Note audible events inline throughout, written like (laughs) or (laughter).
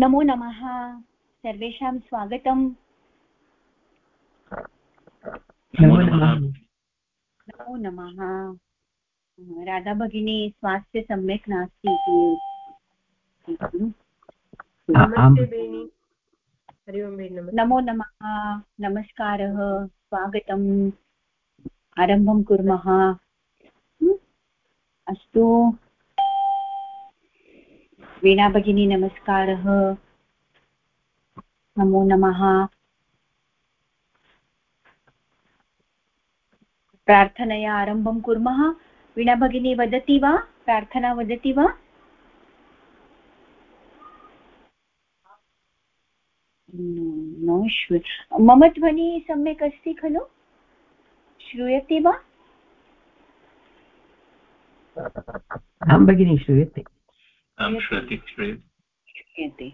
नमो नमः। सर्वेषां स्वागतम्। नमो नमः। राधा भगिनी स्वास्थ्य सम्यक् नास्ति इति। नमो नमः। नमस्कारः। स्वागतम्। आरम्भं कुर्मः। अस्तु। वीणा भगिनी, नमस्कारः। नमो नमः। प्रार्थनया आरम्भं कुर्मः। वीणा भगिनी, वदति वा? प्रार्थना वदति वा? मम ध्वनिः सम्यक् अस्ति खलु? श्रूयते वा? भगिनी, श्रूयते। श्रूयते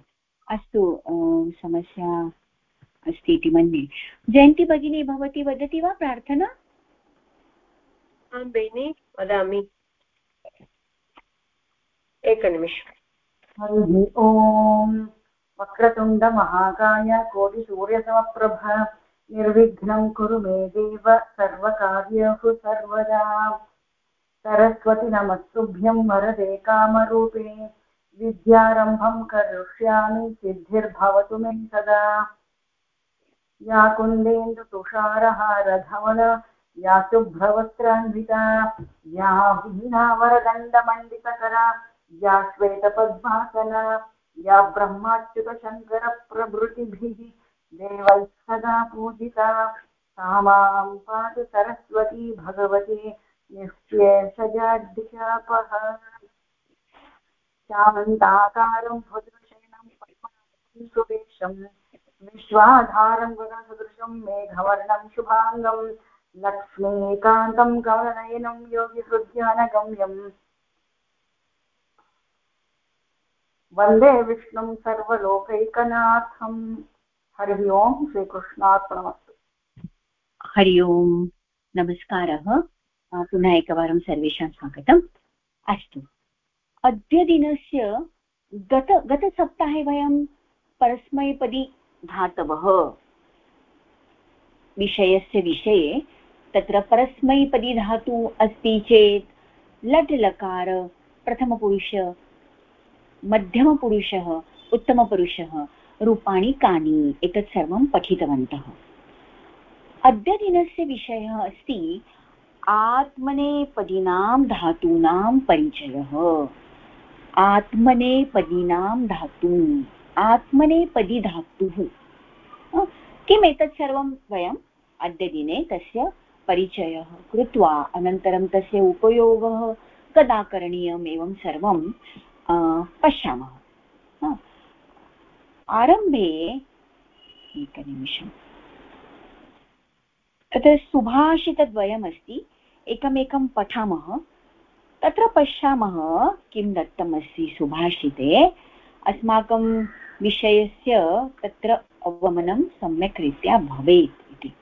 अस्तु समस्या अस्ति इति मन्ये। जयन्ती भगिनी भवती वदति वा प्रार्थना? आं बेनि वदामि। एकनिमिषम्। हरिः ॐ वक्रतुण्डमहाकाय कोटिसूर्यसमप्रभ निर्विघ्नं कुरु मे देव सर्वकार्येषु सर्वदा। सरस्वति नमस्तुभ्यं वरदे कामरूपिणे विद्यारम्भं करिष्यामि, सिद्धिर्भवतु मे सदा। या कुन्देन्दुतुषारहारधवल या शुभ्रवस्त्रान्विता या वीणावरदण्डमण्डितकरा या श्वेतपद्मासना। या ब्रह्माच्युतशङ्करप्रभृतिभिः देवैः सदा पूजिता। सा माँ पातु सरस्वती भगवती। निःशेषजाड्यापः श्यामन्ताकारं भद्रशयनं सुवेशं। विश्वाधारं गगनसदृशं मेघवर्णं शुभाङ्गं लक्ष्मीकान्तं कमलनयनं योगिहृद्यानगम्यम् वंदे विष्णुं सर्वलोकैकनाथम्। हरिः ओं श्रीकृष्णार्पणमस्तु। हरि ओम्। नमस्कारः। पुनः एकवारं सर्वेषां स्वागतम्. अस्तु. अद्य दिनस्य गत, गतसप्ताहे वयं परस्मैपदी धातवः विषयस्य विषये तत्र परस्मैपदी धातु अस्ति चेत् लट् लकार प्रथमपुरुष, मध्यमपुरुषः, उत्तमपुरुषः, रूपाणि कानि एतत् सर्वं पठितवन्तः। अद्य दिनस्य विषयः अस्ति आत्मनेपदीनां धातूनां परिचयः। आत्मनेपदीनां धातू। आत्मनेपदी धातुः। किम् एतत् सर्वं वयम् अद्य दिने तस्य परिचयः कृत्वा, अनन्तरं तस्य उपयोगः कदा करणीयम् एवं सर्वं पश्यामः। आरम्भे एकनिमिषम्। तत्र सुभाषितद्वयमस्ति। एकमेकं पठामः। तत्र पश्यामः, किं दत्तमस्ति सुभाषिते। अस्माकं विषयस्य तत्र अवगमनं सम्यक् रीत्या भवेत् इति।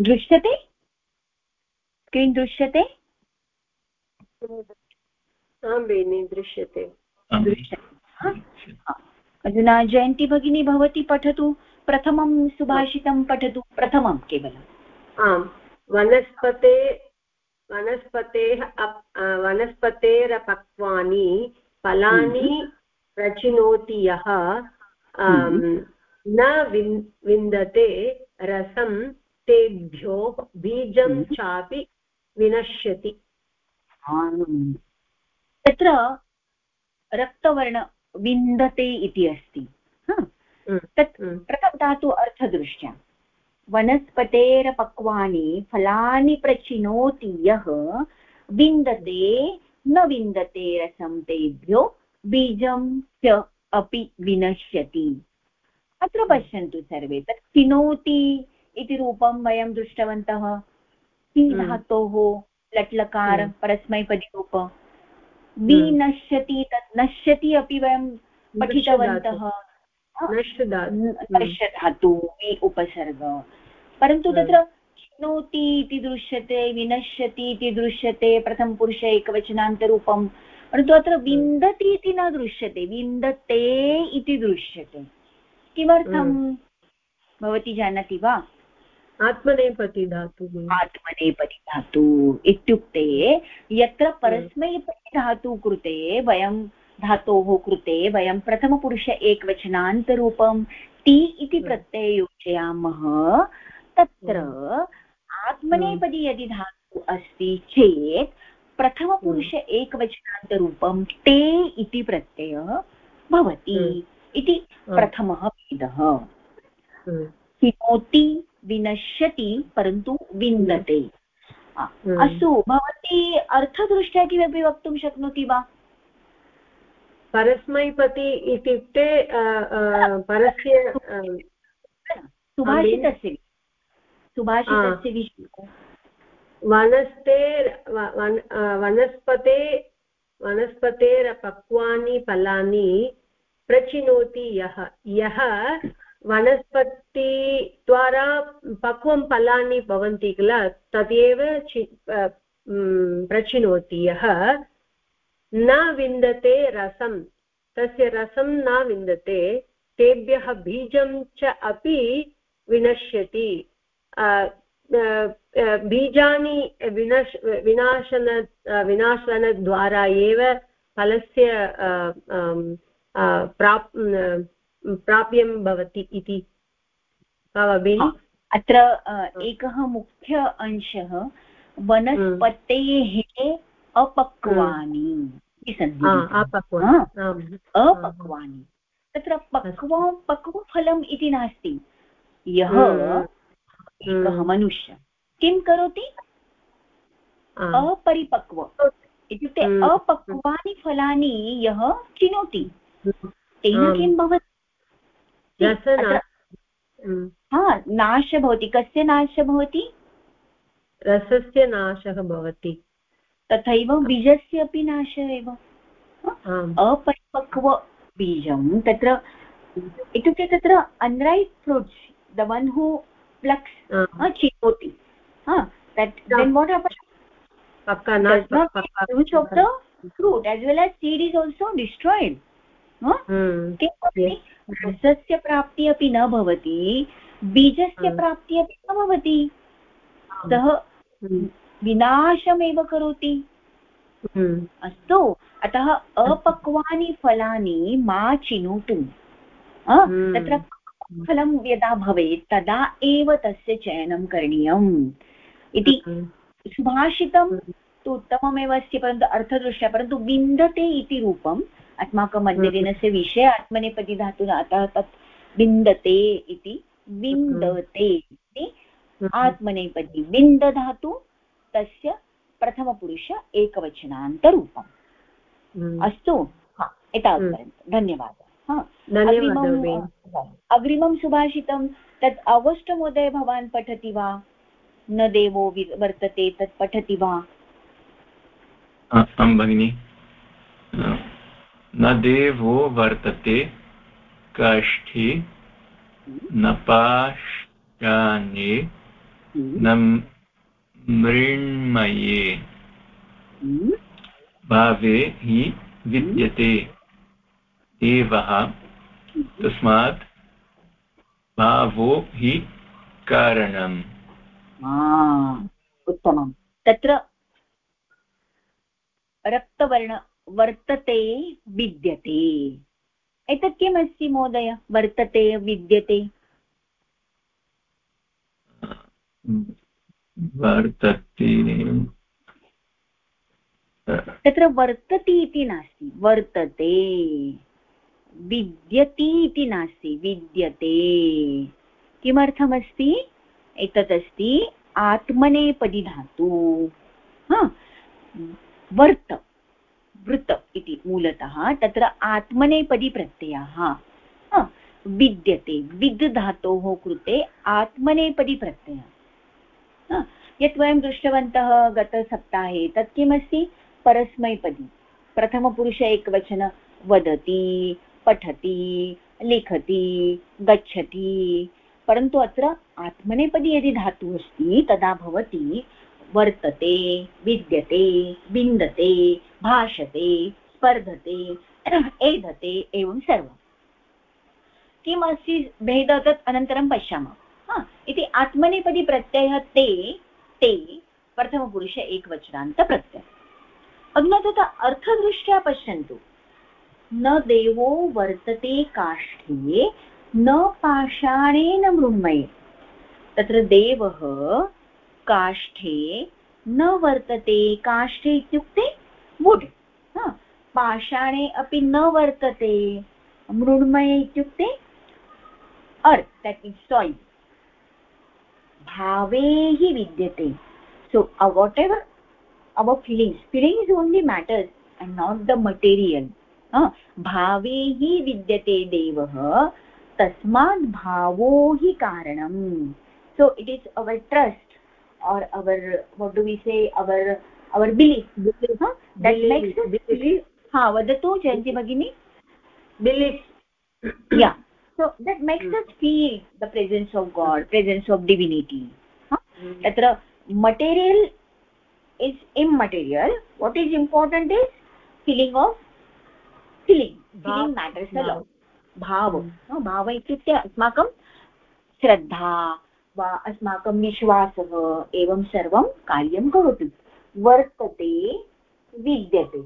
दृश्यते? स्क्रीन् दृश्यते? आं दृश्यते। अधुना जयन्ती भगिनी भवती पठतु प्रथमं सुभाषितं पठतु प्रथमं केवलम् आम्। वनस्पते वनस्पतेः वनस्पतेरपक्वानि फलानि हम्म। प्रचिनोति यः हम्म। न विन्दते रसं तेभ्यो बीजं हम्म। चापि विनश्यति तत्र रक्तवर्ण विन्दते इति अस्ति हम्म। तत् हम्म। प्रथमधातु अर्थदृष्ट्या वनस्पतेरपक्वानि फलानि प्रचिनोति यः विन्दते न विन्दते रसं तेभ्यो बीजं च अपि विनश्यति अत्र पश्यन्तु सर्वे तत् चिनोति इति रूपं वयं दृष्टवन्तः। कि हम्म। धातोः लट्लकार हम्म। परस्मैपदीरूप। विनश्यति तत् नश्यति अपि वयं पठितवन्तः। नश् धातु वि उपसर्ग। परन्तु हम्म। तत्र चिनोति इति दृश्यते विनश्यति इति दृश्यते प्रथमपुरुष एकवचनान्तरूपं। परन्तु अत्र विन्दति इति न दृश्यते विन्दते इति दृश्यते। किमर्थम् हम्म। भवती जानाति वा? आत्मनेपति धातु। आत्मनेपदी धातु इत्युक्ते यत्र परस्मैपदी धातु कृते वयं धातोः कृते वयं प्रथमपुरुष एकवचनान्तरूपं ति इति प्रत्यये योजयामः तत्र आत्मनेपदी यदि धातु अस्ति चेत् प्रथमपुरुष एकवचनान्तरूपं ते इति प्रत्ययः भवति। इति प्रथमः भेदः। हिनोति विनश्यति परन्तु विन्दते। अस्तु भवती अर्थदृष्ट्या किमपि वक्तुं शक्नोति वा? परस्मैपति इत्युक्ते परस्य सुभाषितस्य सुभाषितस्य विषये। वनस्तेर् वनस्पते वनस्पतेर्पक्वानि फलानि प्रचिनोति यः। यः वनस्पतिद्वारा पक्वं फलानि भवन्ति किल, तदेव प्रचिनोति यः। न विन्दते रसं, तस्य रसं न विन्दते, तेभ्यः बीजं च अपि विनश्यति। बीजानि विनश् विनाशन विनाशनद्वारा एव फलस्य प्राप् प्राप्यं भवति इति। भगिनि अत्र एकः मुख्य अंशः वनस्पतेः अपक्वानि अपक्वानि। तत्र पक्व पक्वफलम् इति नास्ति। यः एकः मनुष्य। किं करोति? अपरिपक्व। इत्युक्ते अपक्वानि फलानि यः चिनोति तेन किं भवति? हा नाश भवति। कस्य नाशः भवति? रसस्य नाशः भवति। तथैव बीजस्य अपि नाशः एव। अपरिपक्व बीजं। तत्र इत्युक्ते तत्र unripe fruits the one who plucks चिनोति happens? fruit of the fruit as well as seed is also destroyed. रसस्य प्राप्तिः अपि न भवति बीजस्य प्राप्तिः अपि न भवति। सः विनाशमेव करोति। अस्तु अतः अपक्वानि फलानि मा चिनोतु। तत्र फलं यदा भवेत् तदा एव तस्य चयनं करणीयम्। इति सुभाषितं तु उत्तममेव अस्ति परन्तु अर्थदृष्ट्या परन्तु विन्दते इति रूपम् अस्माकम् अद्यदिनस्य विषये आत्मनेपदी धातु अतः तत् विन्दते इति विन्दते इति आत्मनेपदी विन्दधातु तस्य प्रथमपुरुष एकवचनान्तरूपम्। अस्तु? एतावत्पर्यन्तं। धन्यवादः। अग्रिमं सुभाषितं तत् अवष्टमहोदय भवान् पठति वा? न देवो वर्तते तत् पठति वा? आं भगिनि। न देवो वर्तते काष्ठे न पाशाने न मृण्मये। भावे हि विद्यते। देवः तस्मात् भावो हि कारणम्। उत्तमं तत्र रक्तवर्ण। वर्तते विद्यते। एतत् किमस्ति महोदय? वर्तते विद्यते। वर्तते। तत्र वर्तति इति नास्ति। वर्तते। विद्यति इति नास्ति। विद्यते। किमर्थमस्ति? एतदस्ति आत्मनेपदी धातु वर्त वृत इति मूलतः तत्र आत्मनेपदी प्रत्ययः। विद्यते विद् धातोः कृते आत्मनेपदी प्रत्ययः। यत् वयं दृष्टवन्तः गतसप्ताहे तत् किमस्ति परस्मैपदी। प्रथमपुरुष एकवचन वदति, पठति, लिखति, गच्छति, परन्तु अत्र आत्मनेपदी यदि धातुः अस्ति तदा भवति वर्तते, विद्यते विन्दते भाषते, स्पर्धते, (clears throat) एधते एवं सर्वम् किम् अस्ति भेदः तत् अनन्तरं पश्यामः। इति आत्मनेपदी प्रत्ययः ते ते, प्रथमपुरुष एकवचनान्तप्रत्ययः अधुना तथा अर्थदृष्ट्या पश्यन्तु। न देवो वर्तते काष्ठे, न पाषाणेन मृण्मये। तत्र देवः काष्ठे न वर्तते। काष्ठे इत्युक्ते वुड् पाषाणे अपि न वर्तते। मृण्मये इत्युक्ते अर्त् देट् मीन्स् सायिल् भावे हि विद्यते। So whatever our feelings feelings only matters and not the material भावे हि विद्यते देवः तस्मात् भावो हि कारणम्। So, it is our trust or our what do we say our our belief belief huh? that belief, makes belief ha vadatu jayanti bagini belief yeah so that makes mm. us feel the presence of god presence of divinity huh? mm. tatra material is immaterial what is important is feeling of feeling feeling matters a lot भाव भाव इत्युक्ते अस्माकं श्रद्धा वा अस्माकं विश्वासः एवं सर्वं कार्यं करोति। वर्तते, विद्यते।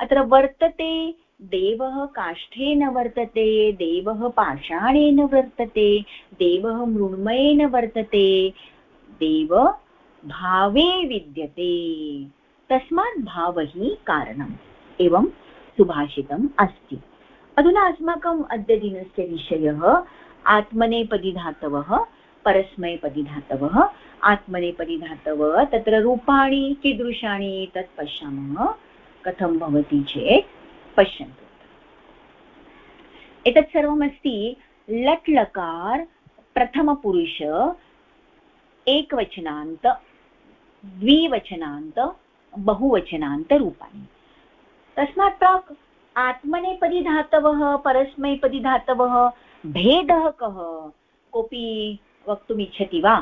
अत्र वर्तते, देवः काष्ठेन वर्तते, देवः पाषाणेन वर्तते, देवः मृण्मयेन वर्तते, देव भावे विद्यते। तस्मात् भावः कारणम्, एवं सुभाषितम् अस्ति। अधुना अस्माकम् अद्यदिनस्य विषयः, आत्मनेपदिधातवः परस्मैपदिधातवः आत्मनेपदिधातवः तत्र रूपाणि कीदृशानि तत् पश्यामः, कथं भवति चेत् पश्यन्तु एतत् सर्वमस्ति लट् लकार प्रथमपुरुष, एकवचनान्त, द्विवचनान्त बहुवचनान्तरूपाणि तस्मात् प्राक् आत्मनेपदी धातवः परस्मैपदी धातवः भेदः कः? कोऽपि वक्तुमिच्छति वा?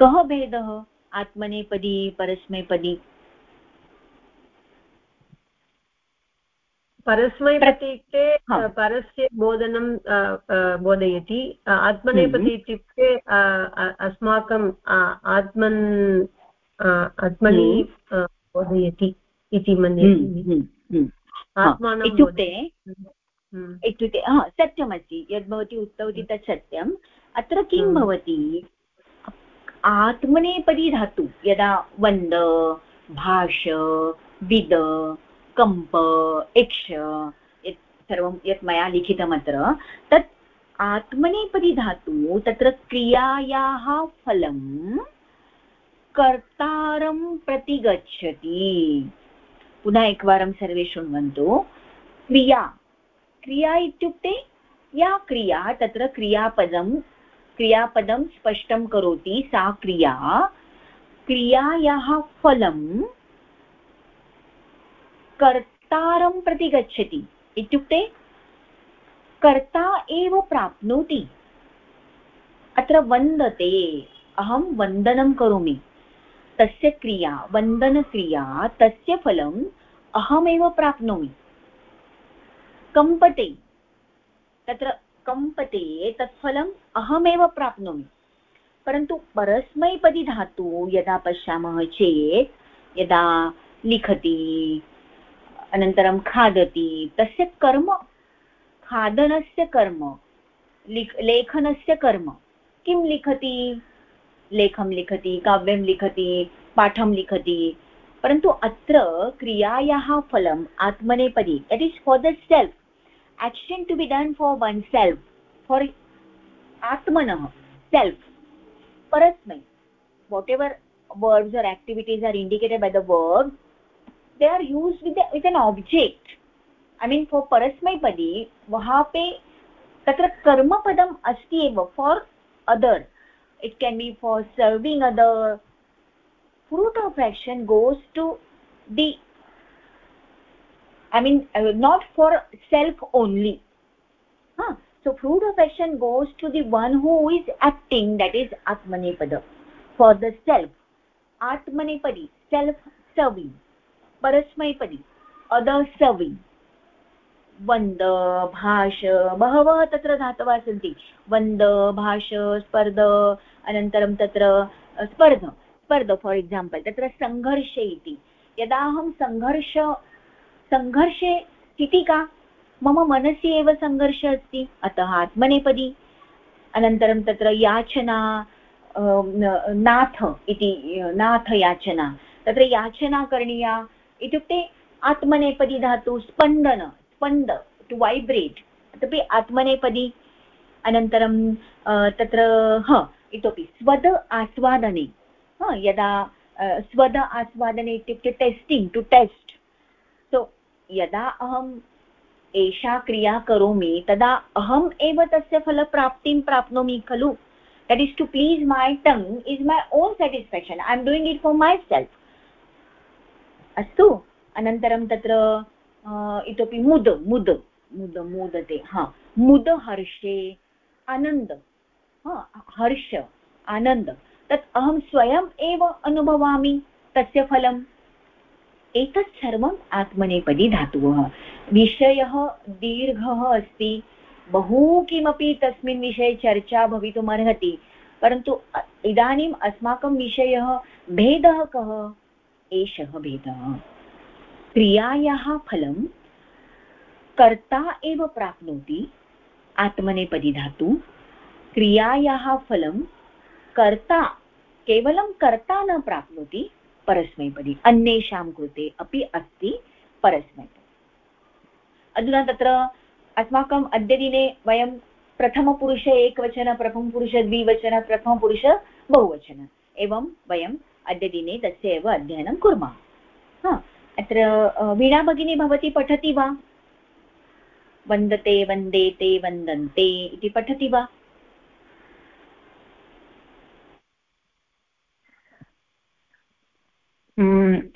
कः भेदः? आत्मनेपदी परस्मैपदी परस्मैपति इत्युक्ते परस्य बोधनं बोधयति। आत्मनेपति हम्म। इत्युक्ते अस्माकं आत्मन् आत्मनि हम्म। बोधयति इति मन्ये हम्म, इत्युक्ते इत्युक्ते हा सत्यमस्ति। यद् भवती उक्तवती तत् सत्यम् अत्र किं भवति? आत्मनेपदी धातु यदा वन्द भाष विद कम्प इक्ष यत् सर्वं यत् मया लिखितमत्र तत् आत्मनेपदी धातु तत्र क्रियायाः फलं कर्तारं प्रति गच्छति पुनः एकवारं सर्वे शृण्वन्तु। क्रिया। क्रिया इत्युक्ते या क्रिया तत्र क्रियापदं क्रियापदं स्पष्टं करोति सा क्रिया। क्रियायाः फलं कर्तारं प्रति गच्छति। इत्युक्ते कर्ता एव प्राप्नोति। अत्र वन्दते, अहं वन्दनं करोमि। तस्य क्रिया, वन्दनक्रिया, तस्य फलम् अहमेव प्राप्नोमि। कम्पते, तत्र कम्पते तत् फलम् अहमेव प्राप्नोमि। परन्तु परस्मैपदी धातु यदा पश्यामः चेत्, यदा लिखति, अनन्तरं खादति, तस्य कर्म, खादनस्य कर्म लेखनस्य कर्म। किं लिखति? लेखं लिखति, काव्यं लिखति, पाठं लिखति। परन्तु अत्र क्रियायाः फलम् आत्मनेपदी that is for the self action to be done for oneself for atmanah self parasmai whatever verbs or activities are indicated by the verb they are used with, the, with an object i mean for parasmai padi wahan pe तत्र कर्मपदम् अस्ति एव for other it can be for serving other fruit of action goes to the i mean uh, not for self only huh? so fruit of action goes to the one who is acting that is atmanepada for the self atmanepadi self serving परस्मैपदी other serving वन्द भाष बहवः तत्र धातवः सन्ति वन्द भाष स्पर्ध अनन्तरं तत्र स्पर्ध स्पर्ध फार् एक्साम्पल् तत्र सङ्घर्ष इति यदा अहं सङ्घर्ष सङ्घर्षे स्थितिः का? मम मनसि एव सङ्घर्षः अस्ति। अतः आत्मनेपदी अनन्तरं तत्र याचना नाथ इति, नाथ याचना। तत्र याचना करणीया इत्युक्ते आत्मनेपदी धातु स्पन्दन, स्पन्द टु वैब्रेट् तदपि आत्मनेपदी अनन्तरं तत्र ह इतोपि स्वद आस्वादने। यदा स्वद आस्वादने इत्युक्ते टेस्टिङ्ग् टु टेस्ट् यदा अहम् एषा क्रिया करोमि, तदा अहम् एव तस्य फलप्राप्तिं प्राप्नोमि खलु? That is to please my tongue is my own satisfaction I am doing it for myself अस्तु, अनन्तरं तत्र इतोपि मुद मुद मुद, मोदते, हा मुद हर्षे आनन्द हर्ष, आनन्द। तत् अहं स्वयम् एव अनुभवामि, तस्य फलम्। एतत् सर्वम् आत्मनेपदी धातुः। विषयः दीर्घः अस्ति। बहु किमपि तस्मिन् विषये चर्चा भवितुमर्हति परन्तु इदानीम् अस्माकं विषयः भेदः कः? एषः भेदः। क्रियायाः फलं कर्ता एव प्राप्नोति, आत्मनेपदी धातु। क्रियायाः फलं कर्ता, केवलं कर्ता न प्राप्नोति परस्मैपदी अन्येषां कृते अपि अस्ति परस्मैपदी अधुना तत्र अस्माकम् अद्यदिने वयं प्रथमपुरुष एकवचन, प्रथमपुरुष द्विवचन, प्रथमपुरुष बहुवचन एवं वयं अद्यदिने तस्य एव अध्ययनं कुर्मः। अत्र वीणा भगिनी भवती पठति वा? वन्दते, वन्देते, वन्दन्ते इति पठति वा?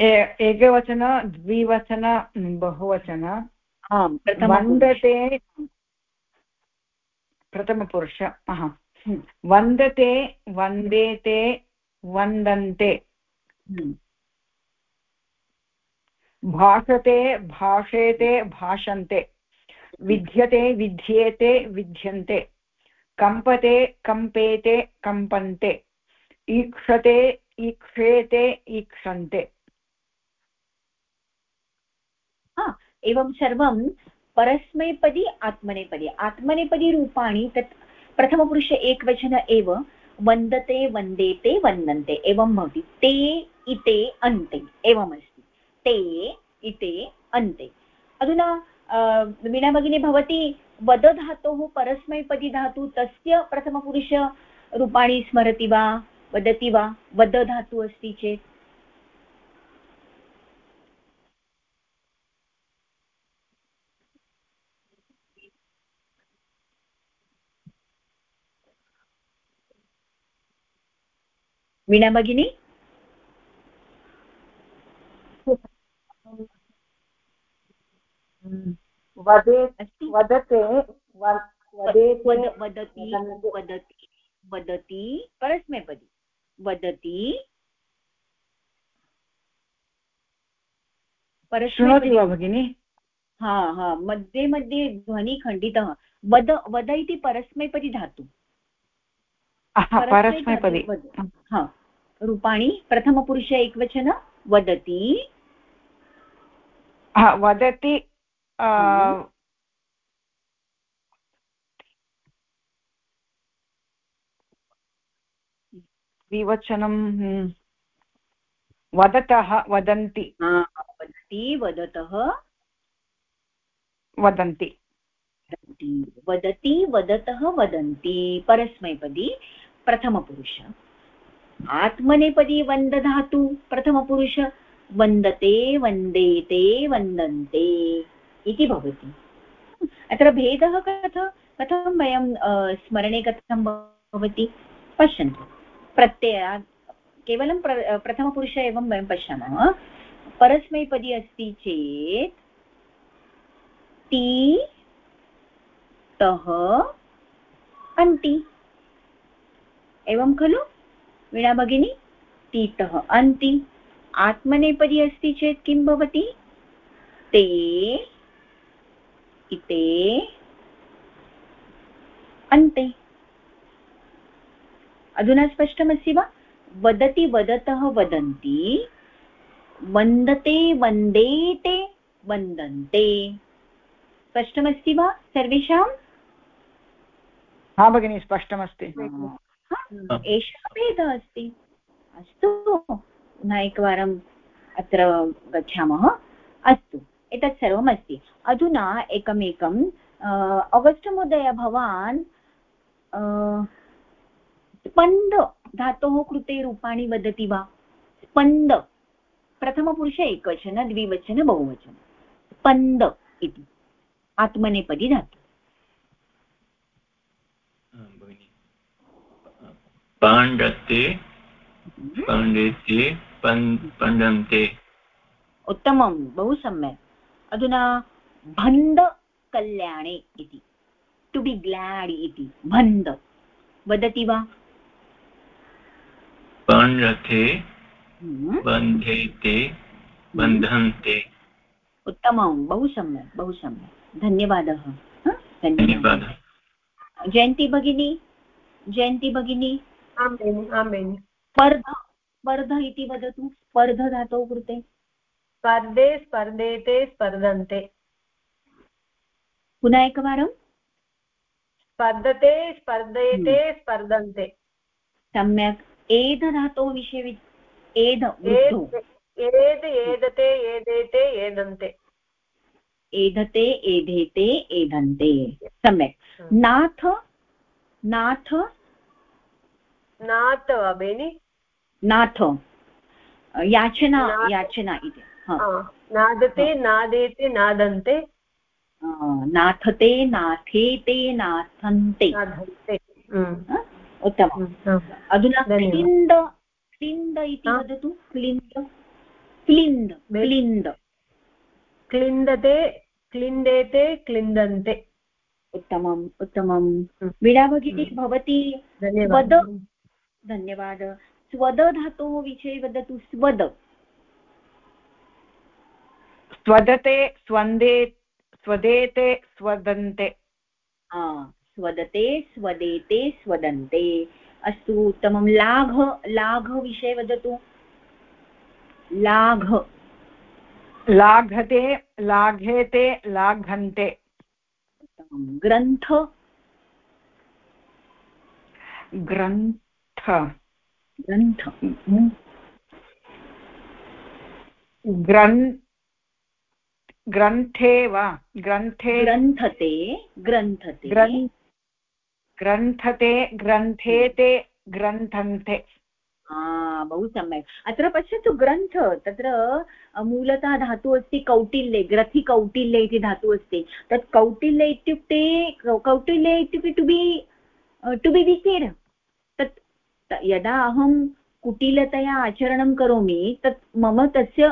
एकवचन द्विवचन बहुवचन। आम् वन्दते प्रथमपुरुष वन्दते वन्देते वन्दन्ते। हम्म। भाषते भाषेते भाषन्ते। विद्यते विद्येते विद्यन्ते कम्पते कम्पेते कम्पन्ते। ईक्षते ईक्षेते ईक्षन्ते। एवं सर्वं परस्मैपदी, आत्मनेपदी। आत्मनेपदी रूपाणि तत् प्रथमपुरुष एकवचन एव वन्दते, वन्देते वन्दन्ते एवं भवति। ते, इते, अन्ते, एवमस्ति। ते, इते, अन्ते। अधुना मीना भगिनी भवती वद धातोः परस्मैपदी धातु तस्य प्रथमपुरुषरूपाणि स्मरति वा? वदति वा? वद धातु अस्ति चेत्? वीणा भगिनी वदे वदते वदति वदति वदति परस्मैपदी वदति शृणोति वा भगिनि हा हा. मध्ये मध्ये ध्वनि खण्डितः वद वद इति परस्मैपदी धातु परस्मैपदी हा. रूपाणि प्रथमपुरुष एकवचन वदति. वदति द्विवचनं हम्म, वदतः वदन्ति. वदति वदतः. वदन्ति. वदति वदतः वदन्ति. परस्मैपदी प्रथमपुरुष आत्मनेपदी वन्दधातु प्रथमपुरुष वन्दते वन्देते वन्दन्ते इति भवति। अत्र भेदः कथ, कथं वयं स्मरणे कथं भवति? पश्यन्तु। प्रत्ययात् केवलं प्र प्रथमपुरुष एवं वयं पश्यामः। परस्मैपदी अस्ति चेत्, ति, तः, अन्ति। एवं खलु? वीणा भगिनी तीतः अन्ति। आत्मनेपदी अस्ति चेत् किं भवति? ते इते अन्ते। अधुना स्पष्टमस्ति वा? वदति वदतः वदन्ति वन्दते वन्देते वन्दन्ते। स्पष्टमस्ति वा सर्वेषां? हा भगिनी स्पष्टमस्ति। एषः भेदः अस्ति। अस्तु पुनः एकवारम् अत्र गच्छामः। अस्तु एतत् सर्वम् अस्ति। अधुना एकमेकं अगस्ट् महोदय भवान् स्पन्द धातोः कृते रूपाणि वदति वा? स्पन्द। प्रथमपुरुष एकवचन द्विवचन बहुवचन। स्पन्द इति। आत्मनेपदी धातु। पाण्डते पण्डिते पण्डन्ते। उत्तमं बहु सम्यक्। अधुना भन्दकल्याणे इति। टु बि ग्लाड् इति। भन्द वदति वा? पण्डते हम्म। बन्धेते बन्धन्ते। उत्तमं बहु सम्यक् बहु सम्यक्। धन्यवादः? धन्यवादः। जयन्ती भगिनी जयन्ती भगिनी। आं बेनि स्पर्ध स्पर्ध इति वदतु स्पर्ध धातोः कृते. स्पर्धे स्पर्धेते स्पर्धन्ते. पुनः एकवारं. स्पर्धते स्पर्धेते स्पर्धन्ते. सम्यक्. एध धातोः विषये एद् एद् एदते एदेते एदन्ते. एधते एधेते एधन्ते सम्यक्. नाथ नाथ नाथ वा बेनि? नाथ। याचना याचना इति। नादते नादेते नादन्ते? नाथते नाथेते नाथन्ते। हम्म? उत्तमम्। हम्म। अधुना। क्लिन्द क्लिन्द इति वदतु? क्लिन्द? क्लिन्द क्लिन्द। क्लिन्दते क्लिन्देते क्लिन्दन्ते। उत्तमम् उत्तमम्। हम्म। वीणा भगिनी हम्म। भवती धन्यवादः। धन्यवादः। स्वद धातोः विषये वदतु स्वद। स्वदते स्वन्दे स्वदेते स्वदन्ते। स्वदते स्वदेते स्वदन्ते। अस्तु उत्तमं। लाघ लाघ विषये वदतु। लाघ। लाघते लाघेते लाघन्ते। उत्तमं। ग्रन्थ। ग्रन्थ ग्रन्थ ग्रन् ग्रन्थे वा ग्रन्थे ग्रन्थते ग्रन्थते ग्रन् ग्रन्थते ग्रन्थेते ग्रन्थन्ते आ, बहु सम्यक्. अत्र पश्यतु ग्रन्थ तत्र मूलतः धातुः अस्ति कौटिल्ये ग्रथिकौटिल्ये इति धातुः अस्ति. तत् कौटिल्य इत्युक्ते कौटिल्य इत्युक्ते टु बि टु बि विकेर् त- यदा अहं कुटिलतया आचरणं करोमि तत् मम तस्य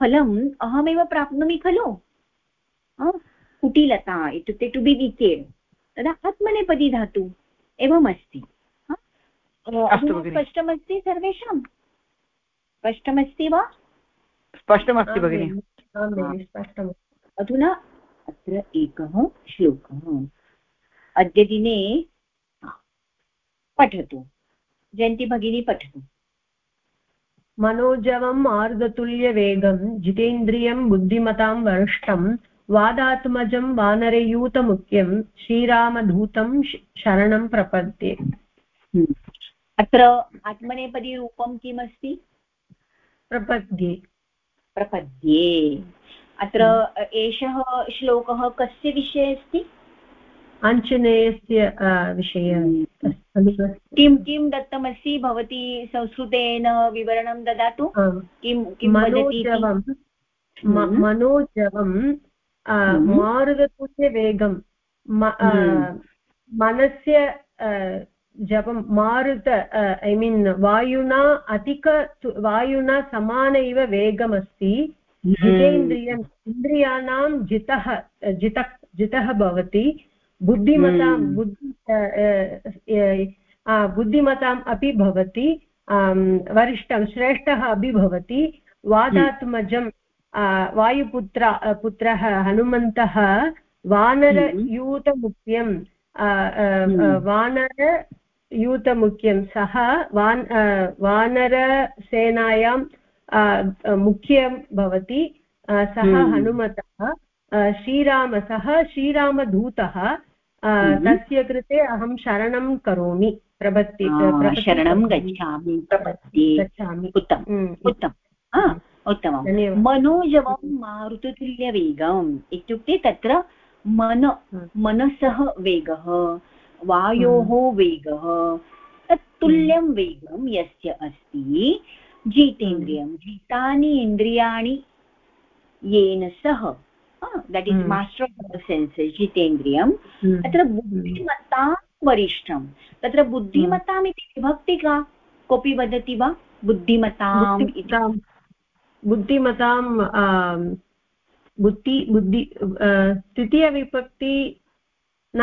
फलम् अहमेव प्राप्नोमि खलु? कुटिलता इत्युक्ते टु बि विकेर् तदा आत्मनेपदी धातु एवमस्ति। स्पष्टमस्ति सर्वेषां स्पष्टमस्ति वा? स्पष्टमस्ति भगिनि। अधुना अत्र एकः श्लोकः। अद्यदिने पठतु। जयन्ती भगिनी पठतु। मनोजवम् आर्धतुल्यवेगं जितेन्द्रियं बुद्धिमतां वरिष्ठं वादात्मजं वानरयूतमुख्यं श्रीरामधूतं श- शरणं प्रपद्ये। हम्म। अत्र आत्मनेपदी रूपं किमस्ति? प्रपद्ये। प्रपद्ये। अत्र एषः श्लोकः कस्य विषये अस्ति? आञ्जनेयस्य अ, विषये किं किं दत्तमस्ति? भवती संस्कृतेन विवरणं ददातु. किं किं? मनोजवं हम्म। मनोजवं हम्म। मारुततुल्यवेगं म- अ, हम्म। मनस्य जपं मारुत ऐ मीन् वायुना अधिक वायुना समान इव वेगमस्ति जितेन्द्रियम् इन्द्रियाणां जितः जित जितः भवति। बुद्धिमतां बुद्धि बुद्धिमताम् अपि भवति वरिष्ठं श्रेष्ठः अपि भवति वादात्मजं वायुपुत्र पुत्रः हनुमन्तः वानरयूतमुख्यं वानरयूतमुख्यं सः वान् वानरसेनायां मुख्यं भवति सः हम्म। हनुमतः श्रीराम सः श्रीरामदूतः हम्म। तस्य कृते अहं शरणं करोमि प्रपत्ति शरणं गच्छामि। गच्छामि। उत्तमम् हम्म। उत्तमम्। उत्तमं मनोजवं मारुततुल्यवेगम् इत्युक्ते तत्र मन मनसः वेगः वायोः वेगः तत् तुल्यं वेगं यस्य अस्ति जितेन्द्रियं। जितानि इन्द्रियाणि येन सह that is master of the senses जितेन्द्रियं तत्र बुद्धिमत्तां वरिष्ठं तत्र बुद्धिमत्ताम् इति विभक्ति का? कोऽपि वदति वा? बुद्धिमताम् बुद्धिमतां बुद्धि बुद्धि तृतीयविभक्ति न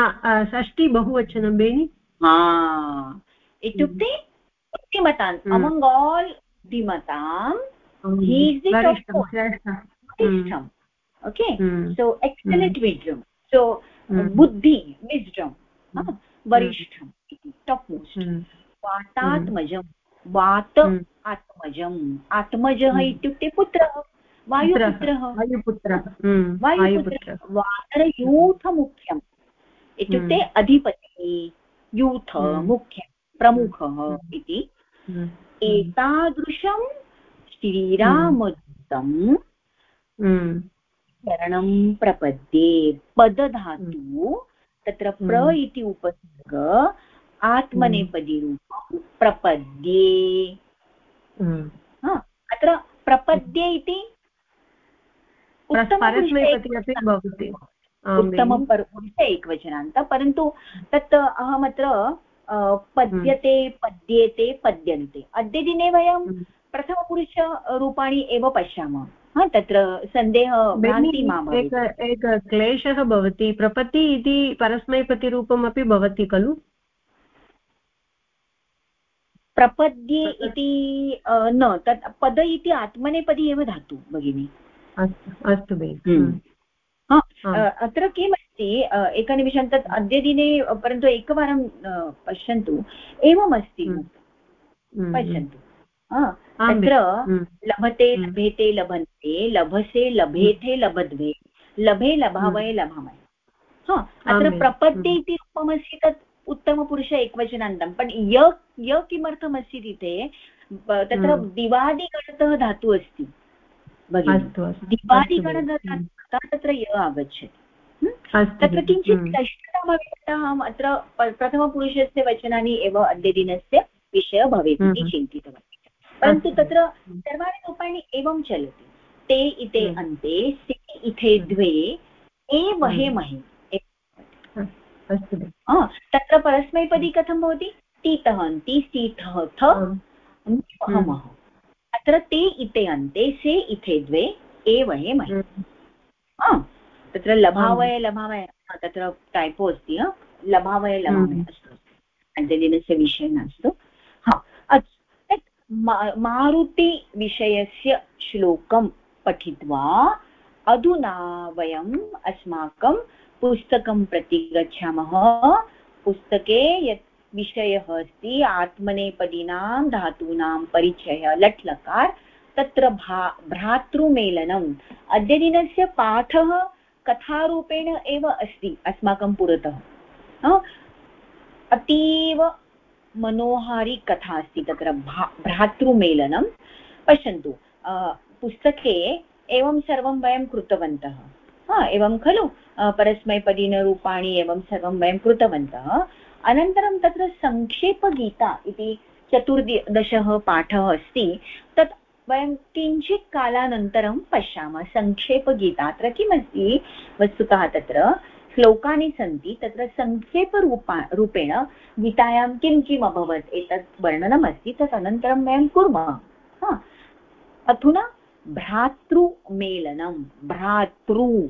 षष्टि बहुवचनं बेनि? इत्युक्ते बुद्धिमताम् among all buddhimatam okay? Mm. so excellent mm. wisdom. So mm. buddhi wisdom hmm. varishtam iti topmost वातात्मजं वात आत्मजम् आत्मजः इत्युक्ते पुत्रः वायुपुत्रः वायुपुत्रः वायुपुत्रः वानरयूथमुख्यम् इत्युक्ते अधिपतिः यूथ मुख्यं प्रमुखः इति एतादृशं श्रीरामदूतं शरणं प्रपद्ये पदधातु तत्र प्र इति उपसर्ग आत्मनेपदीरूपं प्रपद्ये। अत्र प्रपद्ये इति उत्तमपुरुष एकवचनान्त। परन्तु तत् अहमत्र पद्यते पद्येते पद्यन्ते। अद्यदिने वयं हम्म। प्रथमपुरुषरूपाणि एव पश्यामः। तत्र सन्देहः एक क्लेशः भवति। प्रपति इति परस्मैपतिरूपम् अपि भवति खलु? प्रपद्ये इति न तत् पद इति आत्मनेपदी एव धातु भगिनि। अस्तु अस्तु भगिनि हम्म। अत्र किम् अस्ति एकनिमिषं तत् अद्यदिने परन्तु एकवारं पश्यन्तु। एवमस्ति। पश्यन्तु। अत्र लभते लभेते लभन्ते लभसे लभेथे लभद्वे लभे लभावय लभामय। हा अत्र प्रपद्ये इति रूपमस्ति तत् उत्तमपुरुष एकवचनान्तं पण य य किमर्थमस्ति इति तत्र दिवादिगणतः धातुः अस्ति। दिवादिगणतः तत्र एव आगच्छति। तत्र किञ्चित् क्लिष्टता भवेत् अहम् अत्र प्रथमपुरुषस्य वचनानि एव अद्यदिनस्य विषयः भवेत् इति चिन्तितवती। परन्तु तत्र सर्वाणि रूपाणि एवं चलति। ते इते अन्ते से इथे द्वे ए वहे महे। अस्तु। तत्र परस्मैपदी कथं भवति? तीतः अन्ति सीठः थ अत्र ते इते अन्ते से इथे द्वे ए वहे महे। तत्र लभावय लभावय तत्र टैपो अस्ति लभावय लभावय अस्तु। अद्यदिनस्य विषयः मास्तु हा मारुतिविषयस्य श्लोकं पठित्वा अधुना वयम् अस्माकं पुस्तकं प्रति गच्छामः। पुस्तके यत् विषयः अस्ति, आत्मनेपदीनां, धातूनां परिचयः लट् लकार तत्र भा, भ्रातृमेलनम्। अद्यदिनस्य पाठः कथारूपेण एव अस्ति अस्माकं पुरतः। अतीव मनोहारी कथा अस्ति तत्र भा, भ्रातृमेलनं। पश्यन्तु पुस्तके एवं सर्वं वयं कृतवन्तः। हा, एवं खलु परस्मैपदीनरूपाणि एवं सर्वं वयं कृतवन्तः। अनन्तरं तत्र सङ्क्षेपगीता इति चतुर्दशः पाठः अस्ति। तत् वयं किञ्चित् कालानन्तरं पश्यामः। सङ्क्षेपगीता अत्र किमस्ति? वस्तुतः तत्र श्लोकानि सन्ति, तत्र सङ्क्षेपरूपा रूपेण गीतायां किं किम् अभवत् एतत् वर्णनमस्ति, तत् अनन्तरं वयं कुर्मः। अधुना भ्रातृमेलनं, भ्रातृ,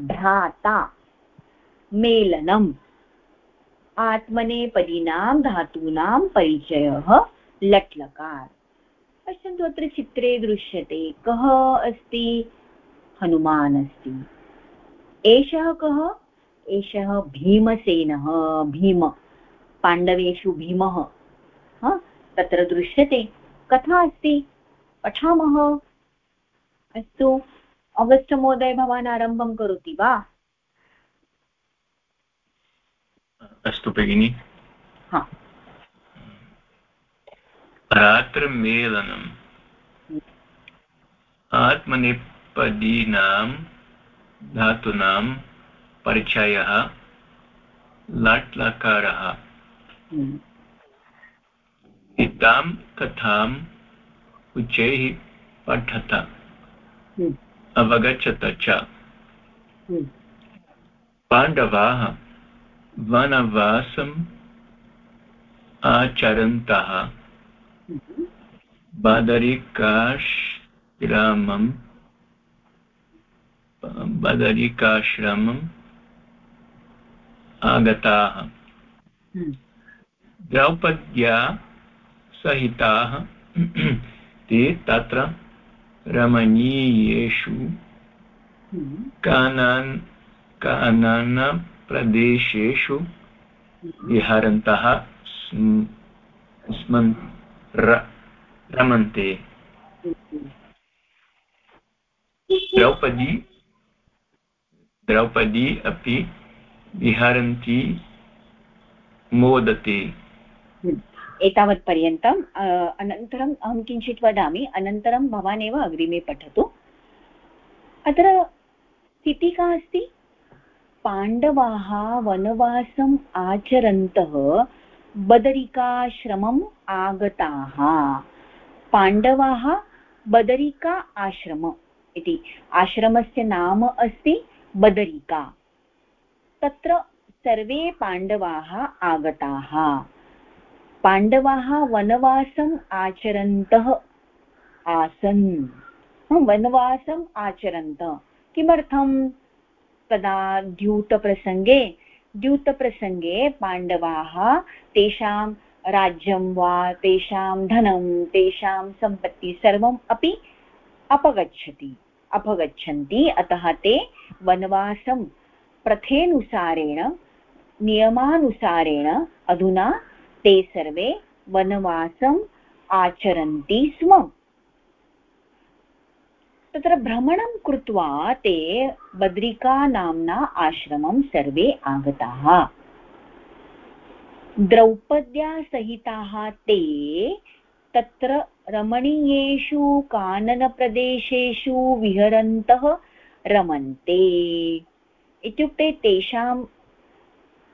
भ्राता, मेलनम्, आत्मनेपदीनां, धातूनां परिचयः, लट्लकार। पश्यन्तु अत्र चित्रे दृश्यते, कः अस्ति? हनुमान् अस्ति। एषः कः? एषः भीमसेनः भीम पाण्डवेषु भीमः। तत्र दृश्यते। कथा अस्ति। पठामः। अस्तु। अगस्ट् महोदय भवान् आरम्भं करोति वा? अस्तु भगिनि। रात्रमेलनम्। आत्मनेपदीनां धातूनां परिचयः लट्लकारः हम्म। इतां कथाम् उच्चैः पठत हम्म। अवगच्छत च हम्म। पाण्डवाः वनवासम् आचरन्तः बदरिकाश्रामं बदरिकाश्रमं बदरिकाश्रमम् आगताः। हम्म। द्रौपद्या सहिताः (clears throat) ते तत्र रमणीयेषु। हम्म। कानन् काननप्रदेशेषु विहरन्तः स्मन् रमन्ते। द्रौपदी द्रौपदी अपि विहरन्ती मोदते। एतावत्पर्यन्तम् अनन्तरम् अहं किञ्चित् वदामि, अनन्तरं भवान् एव अग्रिमे पठतु। अत्र स्थितिः का अस्ति, पाण्डवाः वनवासम् आचरन्तः बदरिकाश्रमम् आगताः। पाण्डवाः बदरिका आश्रम इति, आश्रमस्य नाम अस्ति बदरिका। तत्र सर्वे पाण्डवाः आगताः। पाण्डवाः वनवासम् आचरन्तः आसन्। वनवासम् आचरन्त। किमर्थं? तदा द्यूतप्रसङ्गे द्यूतप्रसङ्गे पाण्डवाः तेषां राज्यं वा, तेषां धनं, तेषां संपत्ति सर्वम् अपि अपगच्छति, अपगच्छन्ति। अतः ते वनवासं प्रथेनुसारेण, नियमानुसारेण अधुना ते सर्वे वनवासम् आचरन्ति स्म। तत्र भ्रमणं कृत्वा ते बद्रिका नाम्ना आश्रमं सर्वे आगताः। द्रौपद्या सहिताः ते तत्र रमणीयेषु, काननप्रदेशेषु विहरन्तः रमन्ते। इत्युक्ते तेषां,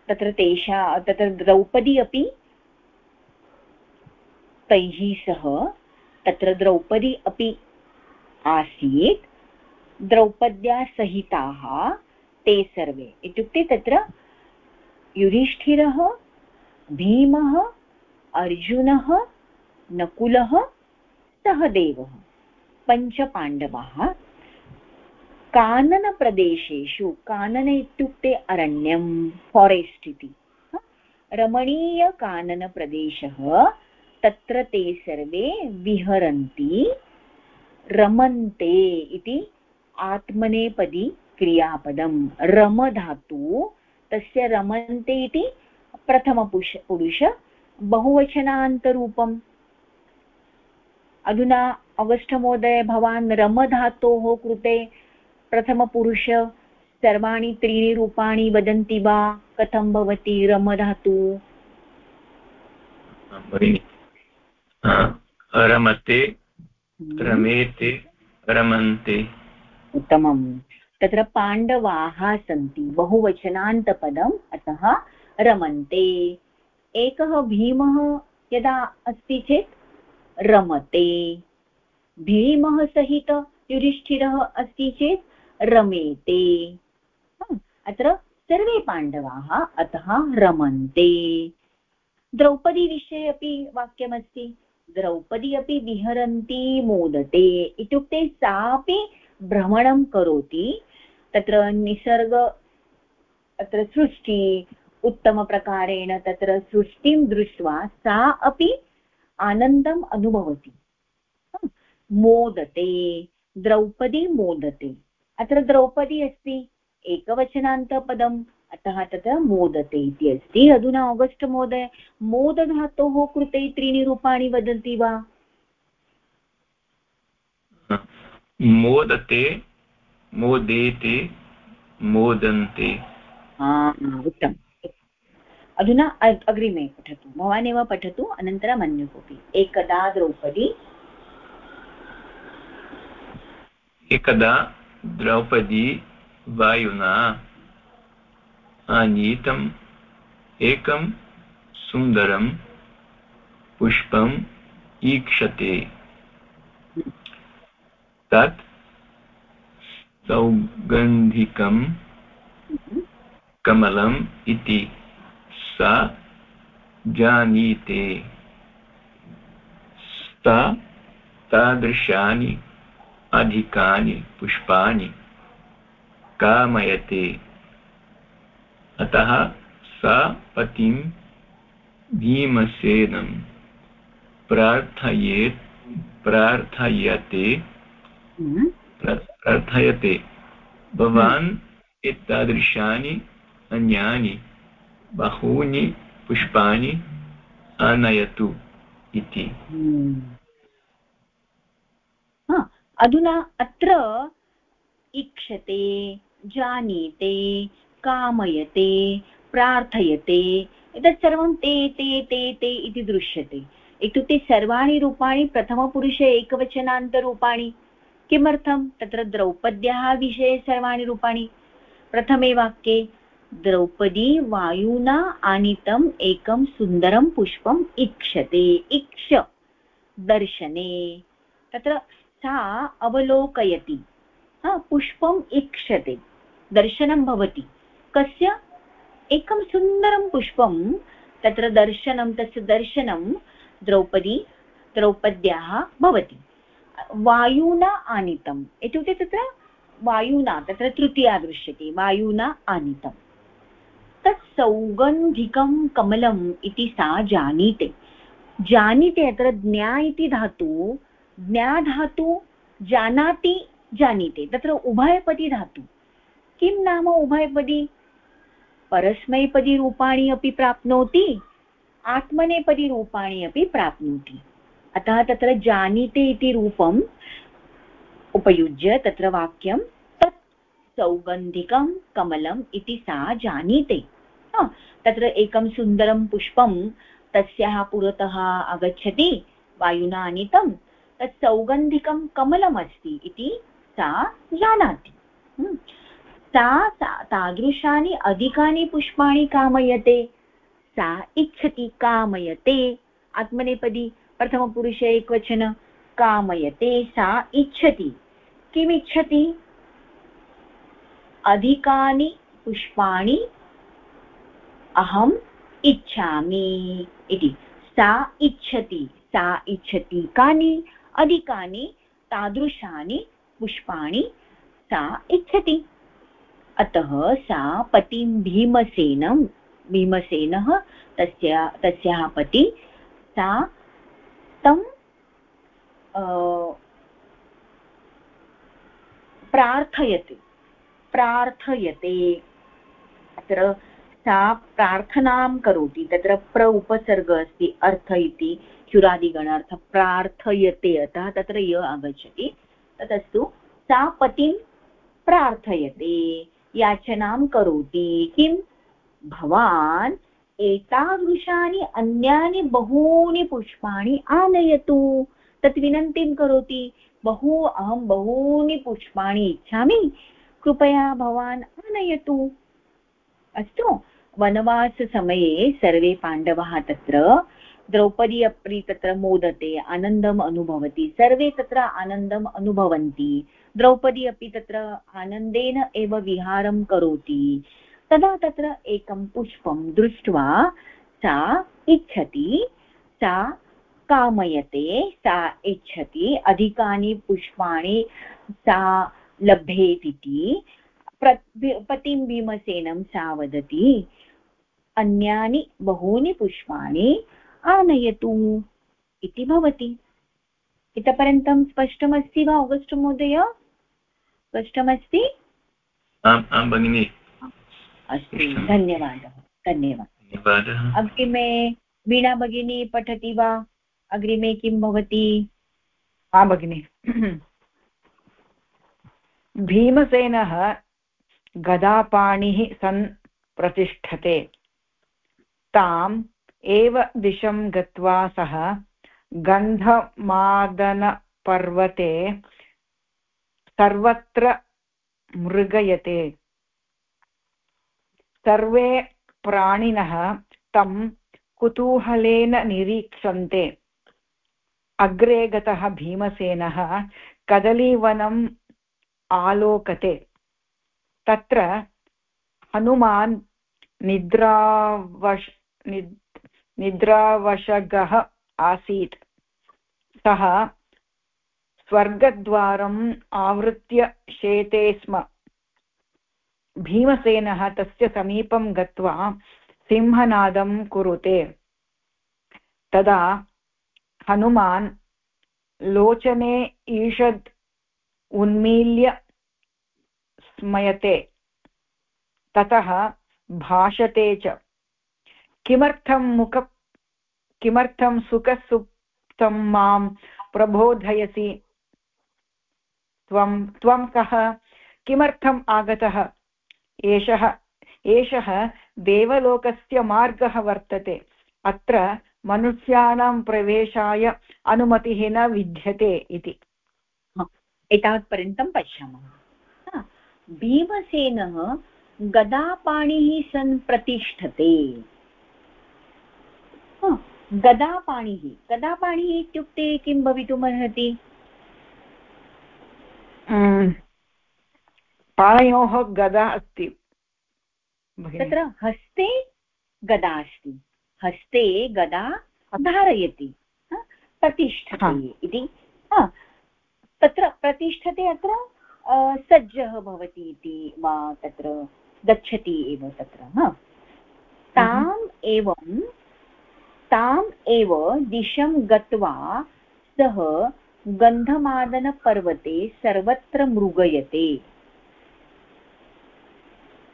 तत्र तेषा, तत्र द्रौपदी अपि तैः सह तत्र द्रौपदी अपि आसीत्। द्रौपद्या सहिताः ते सर्वे। इत्युक्ते तत्र युधिष्ठिरः, भीमः, अर्जुनः, नकुलः सहदेवः पञ्चपाण्डवाः काननप्रदेशेषु कानन इत्युक्ते अरण्यं फारेस्ट् इति। रमणीयकाननप्रदेशः तत्र ते सर्वे विहरन्ति, रमन्ते इति आत्मनेपदी क्रियापदं। रमधातु, तस्य रमन्ते इति प्रथमपुरुष पुरुष, बहुवचनान्तरूपम्। अधुना अवस्थमहोदय भवान् रमधातोः कृते प्रथमपुरुष सर्वाणि त्रीणि रूपाणि वदन्ति वा? कथं भवति रमधातु? रमते। रमेते रमन्ते। उत्तमं तत्र पाण्डवाः सन्ति बहुवचनान्तपदम् अतः रमन्ते। एकः भीमः यदा अस्ति चेत् रमते। भीमः सहित युधिष्ठिरः अस्ति चेत् रमेते। अत्र सर्वे पाण्डवाः अतः रमन्ते। द्रौपदीविषये अपि वाक्यमस्ति। द्रौपदी अपि विहरन्ती मोदते। इत्युक्ते सापि भ्रमणं करोति। तत्र निसर्ग अत्र सृष्टि, उत्तमप्रकारेण तत्र सृष्टिं दृष्ट्वा सा अपि आनन्दम् अनुभवति। मोदते। द्रौपदी मोदते। अत्र द्रौपदी अस्ति एकवचनान्तपदम् अतः तत्र मोदते इति अस्ति। अधुना आगस्ट् महोदय मोदधातोः कृते त्रीणि रूपाणि वदन्ति वा? मोदते मोदेते मोदन्ते। उत्तमम्। अधुना अग्रिमे पठतु। भवान् एव पठतु अनन्तरम् अन्य कोऽपि एकदा द्रौपदी। एकदा द्रौपदी वायुना आनीतम् एकं सुन्दरं पुष्पम् ईक्षते। तत् सौगन्धिकं कमलम् इति। सा जानीते। सा तादृशानि अधिकानि पुष्पाणि कामयते अतः सा पतिं भीमसेनं प्रार्थयेत् प्रार्थयते हम्म। प्रार्थयते भवान् एतादृशानि अन्यानि बहूनि पुष्पाणि आनयतु इति हम्म। अधुना अत्र इक्षते, जानीते, कामयते, प्रार्थयते, एतत् सर्वं ते ते ते ते इति दृश्यते। इत्युक्ते सर्वाणि रूपाणि, प्रथमपुरुषे एकवचनान्तरूपाणि, किमर्थं? तत्र द्रौपद्याः विषये सर्वाणि रूपाणि। प्रथमे वाक्ये, द्रौपदी वायुना आनीतम्, एकं सुन्दरं पुष्पम् इक्षते। इक्ष, दर्शने। तत्र सा अवलोकयति। पुष्पम् इक्षते दर्शनं भवति। कस्य? एकं सुन्दरं पुष्पं, तत्र दर्शनं, तस्य दर्शनं द्रौपदी, द्रौपद्याः भवति। वायुना आनीतम्। इत्युक्ते तत्र वायुना, तत्र तृतीया दृश्यते, वायुना आनीतम्। तत् सौगन्धिकं कमलम् इति सा जानीते। जानीते अत्र ज्ञा इति धातु ज्ञाधातु जानाति, जानीते। तत्र उभयपदी धातु। किं नाम उभयपदी? परस्मैपदीरूपाणि अपि प्राप्नोति आत्मनेपदीरूपाणि अपि प्राप्नोति। अतः तत्र जानीते इति रूपम् उपयुज्य तत्र वाक्यं तत् सौगन्धिकं कमलम् इति सा जानीते। तत्र एकं सुन्दरं पुष्पं तस्याः पुरतः आगच्छति वायुना आनीतं तत् सौगन्धिकं कमलमस्ति इति सा जानाति। हम्म। सा तादृशानि अधिकानि पुष्पाणि कामयते। सा इच्छति कामयते। आत्मनेपदी, प्रथमपुरुषे एकवचन। कामयते, सा इच्छति। किमिच्छति अधिकानि पुष्पाणि अहम् इच्छामि इति। सा इच्छति। सा इच्छति कानि? अधिकानि तादृशानि पुष्पाणि सा इच्छति। अतः सा पतिं भीमसेनं, भीमसेनः तस्य, तस्याः पति, सा तं प्रार्थयति, प्रार्थयते। अत्र सा प्रार्थनां करोति। तत्र प्र उपसर्ग अस्ति, अर्थ इति चुरादिगणार्थ प्रार्थयते अतः, तत्र य आगच्छति। तदस्तु सा पतिं प्रार्थयते, याचनां करोति। किं? भवान् एतादृशानि अन्यानि बहूनि पुष्पाणि आनयतु। तत् विनन्तिं करोति। बहु, अहं बहूनि पुष्पाणि इच्छामि। कृपया भवान् आनयतु। अस्तु? वनवाससमये सर्वे पाण्डवाः तत्र द्रौपदी अपि तत्र मोदते, आनन्दम् अनुभवति। सर्वे तत्र आनन्दम् अनुभवन्ति। द्रौपदी अपि तत्र आनन्देन एव विहारं करोति। तदा तत्र एकं पुष्पं दृष्ट्वा सा इच्छति, सा कामयते, सा इच्छति, अधिकानि पुष्पाणि सा लभेदिति। पतिं भीमसेनं सा वदति। अन्यानि बहूनि पुष्पाणि आनयतु इति भवति। इतः पर्यन्तं स्पष्टमस्ति वा आगस्ट् महोदय? स्पष्टमस्ति? आं भगिनि। अस्तु धन्यवादः धन्यवादः। धन्यवादः। अग्रिमे वीणा भगिनी पठति वा? अग्रिमे किं भवति? हा भगिनि। भीमसेनः गदापाणिः सन् प्रतिष्ठते। ताम् एव दिशं गत्वा सः गन्धमादनपर्वते सर्वत्र मृगयते। सर्वे प्राणिनः तं कुतूहलेन निरीक्षन्ते। अग्रे गतः भीमसेनः कदलीवनम् आलोकते। तत्र हनुमान् निद्रावश निद्रावशगः आसीत्। सः स्वर्गद्वारम् आवृत्य शेते स्म। भीमसेनः तस्य समीपं गत्वा सिंहनादं कुरुते। तदा हनुमान् लोचने ईषद् उन्मील्य स्मयते। ततः भाषते च। किमर्थं मुख किमर्थं सुखसुप्तं माँ प्रबोधयसि? त्वं त्वं कः? किमर्थम् आगतः? एषः एषः देवलोकस्य मार्गः वर्तते। अत्र मनुष्याणां प्रवेशाय अनुमतिः न विद्यते इति। एतावत्पर्यन्तं पश्यामः। भीमसेनः गदापाणिः सन् प्रतिष्ठते। गदापाणिः। गदापाणिः इत्युक्ते किं भवितुमर्हति पाणयोः गदा अस्ति। तत्र हस्ते गदा अस्ति। हस्ते गदा धारयति। प्रतिष्ठते इति। तत्र प्रतिष्ठते अत्र सज्जः भवति इति वा तत्र गच्छति एव तत्र ताम् एवं ताम् एव दिशं गत्वा सः गन्धमादनपर्वते सर्वत्र मृगयते।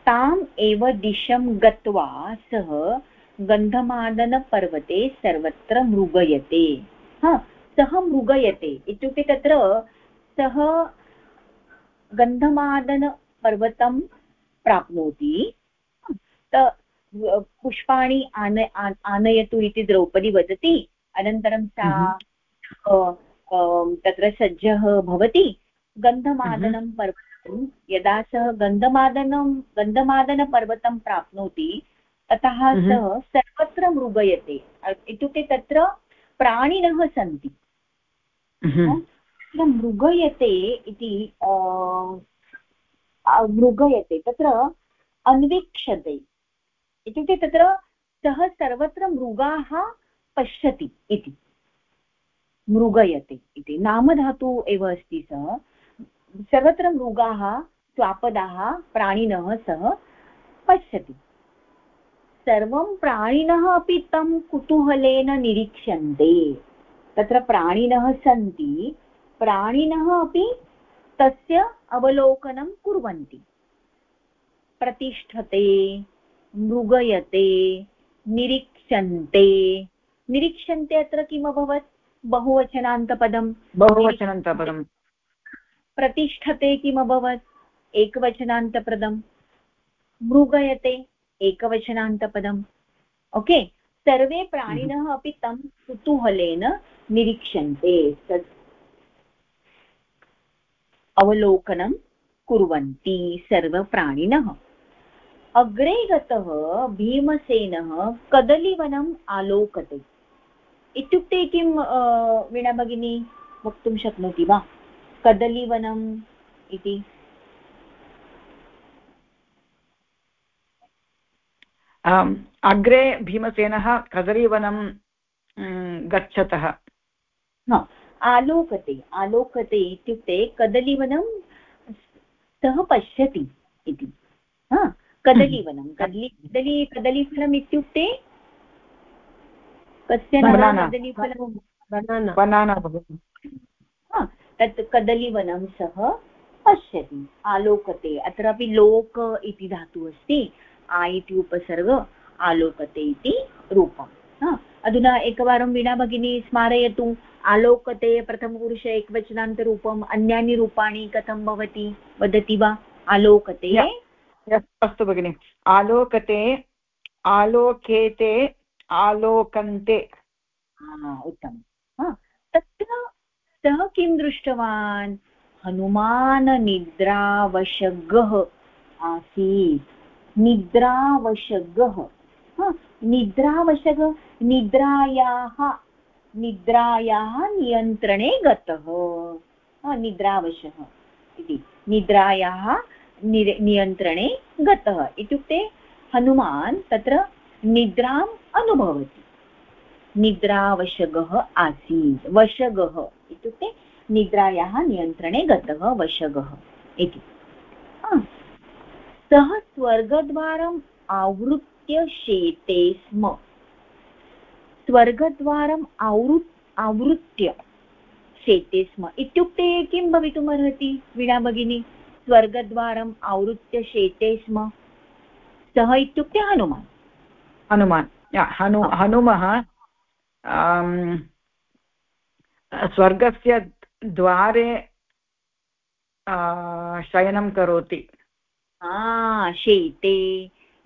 ताम् एव दिशं गत्वा सः गन्धमादनपर्वते सर्वत्र मृगयते। हा, सः मृगयते। इत्युक्ते तत्र सः गन्धमादनपर्वतं प्राप्नोति। पुष्पाणि आन आनयतु इति द्रौपदी वदति अनन्तरं सा तत्र सज्जः भवति गन्धमादनं पर्वतं यदा सः गन्धमादनं गन्धमादनपर्वतं प्राप्नोति ततः सः सर्वत्र मृगयते इत्युक्ते तत्र प्राणिनः सन्ति। मृगयते इति मृगयते तत्र अन्वीक्षते। इत्युक्ते तत्र सः सर्वत्र मृगाः पश्यति इति। मृगयते इति। नामधातु एव अस्ति सः। सर्वत्र मृगाः, स्वापदाः, प्राणिनः सः पश्यति। सर्वं प्राणिनः अपि तं कुतूहलेन निरीक्ष्यन्ते। तत्र प्राणिनः सन्ति। प्राणिनः अपि तस्य अवलोकनं कुर्वन्ति। प्रतिष्ठते। मृगयते निरीक्षन्ते। निरीक्षन्ते अत्र किम् अभवत्? बहुवचनान्तपदं। बहुवचनान्तपदं प्रतिष्ठते किम् अभवत्? एकवचनान्तपदं। मृगयते एकवचनान्तपदम् ओके? सर्वे प्राणिनः अपि तं कुतूहलेन निरीक्षन्ते। तत् अवलोकनं कुर्वन्ति सर्वप्राणिनः। अग्रे गतः भीमसेनः कदलीवनम् आलोकते। इत्युक्ते किं वीणा भगिनी वक्तुं शक्नोति वा? कदलीवनम् इति। अग्रे भीमसेनः कदलीवनं गच्छतः। आलोकते आलोकते इत्युक्ते कदलीवनं सः पश्यति इति। हा कदलीवनं कदली कदली कदलीफलम् इत्युक्ते कस्य कदलीफलं तत् कदलीवनं सः पश्यति आलोकते अत्रापि लोक इति धातुः अस्ति आ इति उपसर्ग आलोकते इति रूपम् अधुना एकवारं वीणा भगिनी स्मारयतु आलोकते प्रथमपुरुष एकवचनान्तरूपम् अन्यानि रूपाणि कथं भवति? वदति वा? आलोकते अस्तु भगिनि। आलोकते, आलोकेते, आलोकन्ते। उत्तमं तत्र सः किं दृष्टवान्? हनुमाननिद्रावशगः आसीत्। निद्रावशगः। निद्रावशगः, निद्रायाः निद्रायाः नियन्त्रणे गतः। निद्रावशः इति। निद्रायाः नियन्त्रणे गतः। इत्युक्ते हनुमान् तत्र निद्राम् अनुभवति। निद्रावशगः आसीत्। वशगः। इत्युक्ते निद्रायाः नियन्त्रणे गतः वशगः इति। सः स्वर्गद्वारम् आवृत्य शेते स्म। स्वर्गद्वारम् आवृ आवृत्य शेते स्म। इत्युक्ते किं भवितुमर्हति वीणा भगिनी? स्वर्गद्वारम् आवृत्य शेते स्म। सः इत्युक्ते हनुमान्। हनुमान्। हनु हनुमः स्वर्गस्य द्वारे शयनं करोति। शेते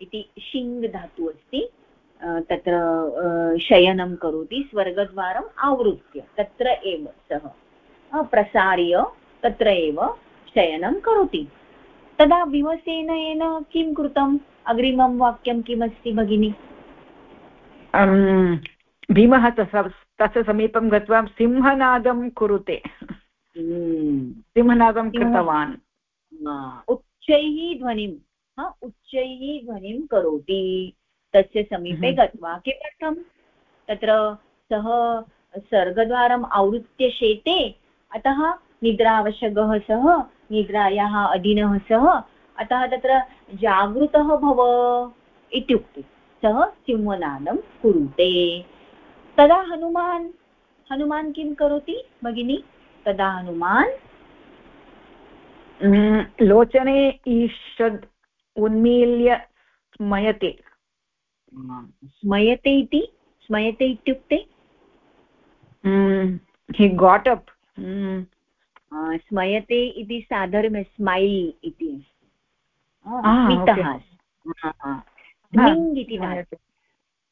इति शिङ् धातु अस्ति। तत्र शयनं करोति स्वर्गद्वारम् आवृत्य। तत्र एव सः। प्रसार्य तत्र एव। शयनं करोति। तदा भीमसेनेन किं कृतम्? अग्रिमं वाक्यं किमस्ति भगिनि? भीमः तस्य समीपं गत्वा सिंहनादं कुरुते। हम्म। सिंहनादं कृतवान्। उच्चैः ध्वनिं उच्चैः ध्वनिं करोति। तस्य समीपे हम्म। गत्वा किमर्थं तत्र सः सर्गद्वारम् आवृत्य शेते अतः निद्रावशगः सः निद्रायाः अधीनः सः अतः तत्र जागृतः भव इत्युक्ते सः सिंहनादं कुरुते। तदा हनुमान् हनुमान् किं करोति भगिनी? तदा हनुमान् लोचने ईषद् उन्मील्य स्मयते। स्मयते इति? स्मयते इत्युक्ते? हि गाट् अप् स्मयते इति साधर्म्य स्मैल् इति। स्मितः इति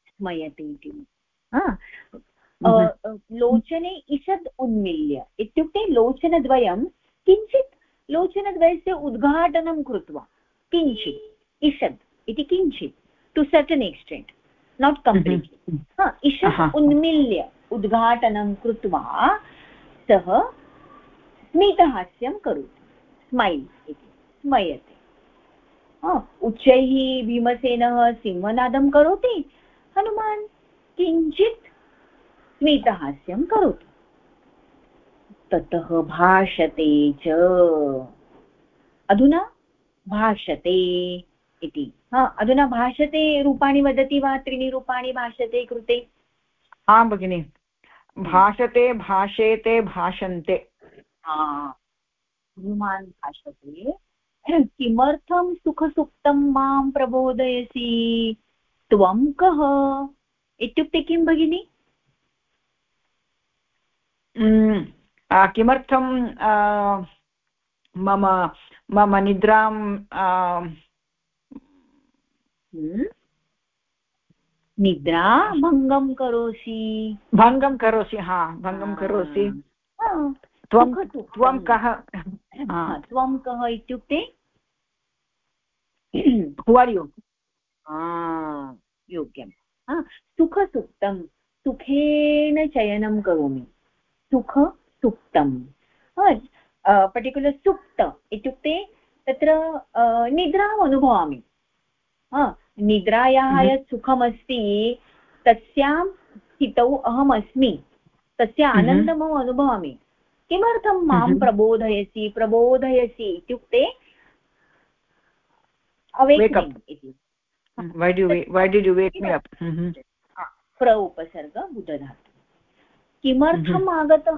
स्मयते। इति। लोचने ईषद् उन्मील्य। इत्युक्ते लोचनद्वयं किञ्चित् लोचनद्वयस्य उद्घाटनं कृत्वा किञ्चित् ईषद् इति किञ्चित् to certain extent not completely ईषद् उन्मील्य उद्घाटनं कृत्वा सः स्मितहास्यं करोति। स्मैल् इति, स्मयते। उच्चैः भीमसेनः सिंहनादं करोति। हनुमान् किञ्चित् स्मितहास्यं करोति। ततः भाषते च। अधुना भाषते इति। हा, अधुना भाषते रूपाणि वदति वा? त्रीणि रूपाणि भाषते कृते? आं भगिनि, भाषते, भाषेते, भाषन्ते। हनुमान् भाषते किमर्थं सुखसुप्तं माँ प्रबोधयसि? त्वं कः? इत्युक्ते किं भगिनि? किमर्थं मम मम निद्रां निद्रा भङ्गं करोसि। भङ्गं करोसि हा भङ्गं करोसि। त्वं त्वं कः त्वं कः इत्युक्ते? हु आर् यु योग्यं सुखसुप्तं। सुखेन चयनं करोमि। सुख सुप्तं पर्टिक्युलर् सुप्त इत्युक्ते तत्र निद्राम् अनुभवामि। निद्रायाः हम्म। यत् सुखमस्ति तस्यां स्थितौ अहम् अस्मि तस्य हम्म। आनन्दम् अनुभवामि। किमर्थं माँ। प्रबोधयसि? प्रबोधयसि इत्युक्ते mm -hmm. प्र उपसर्ग बुधधातु. किमर्थम् आगतः?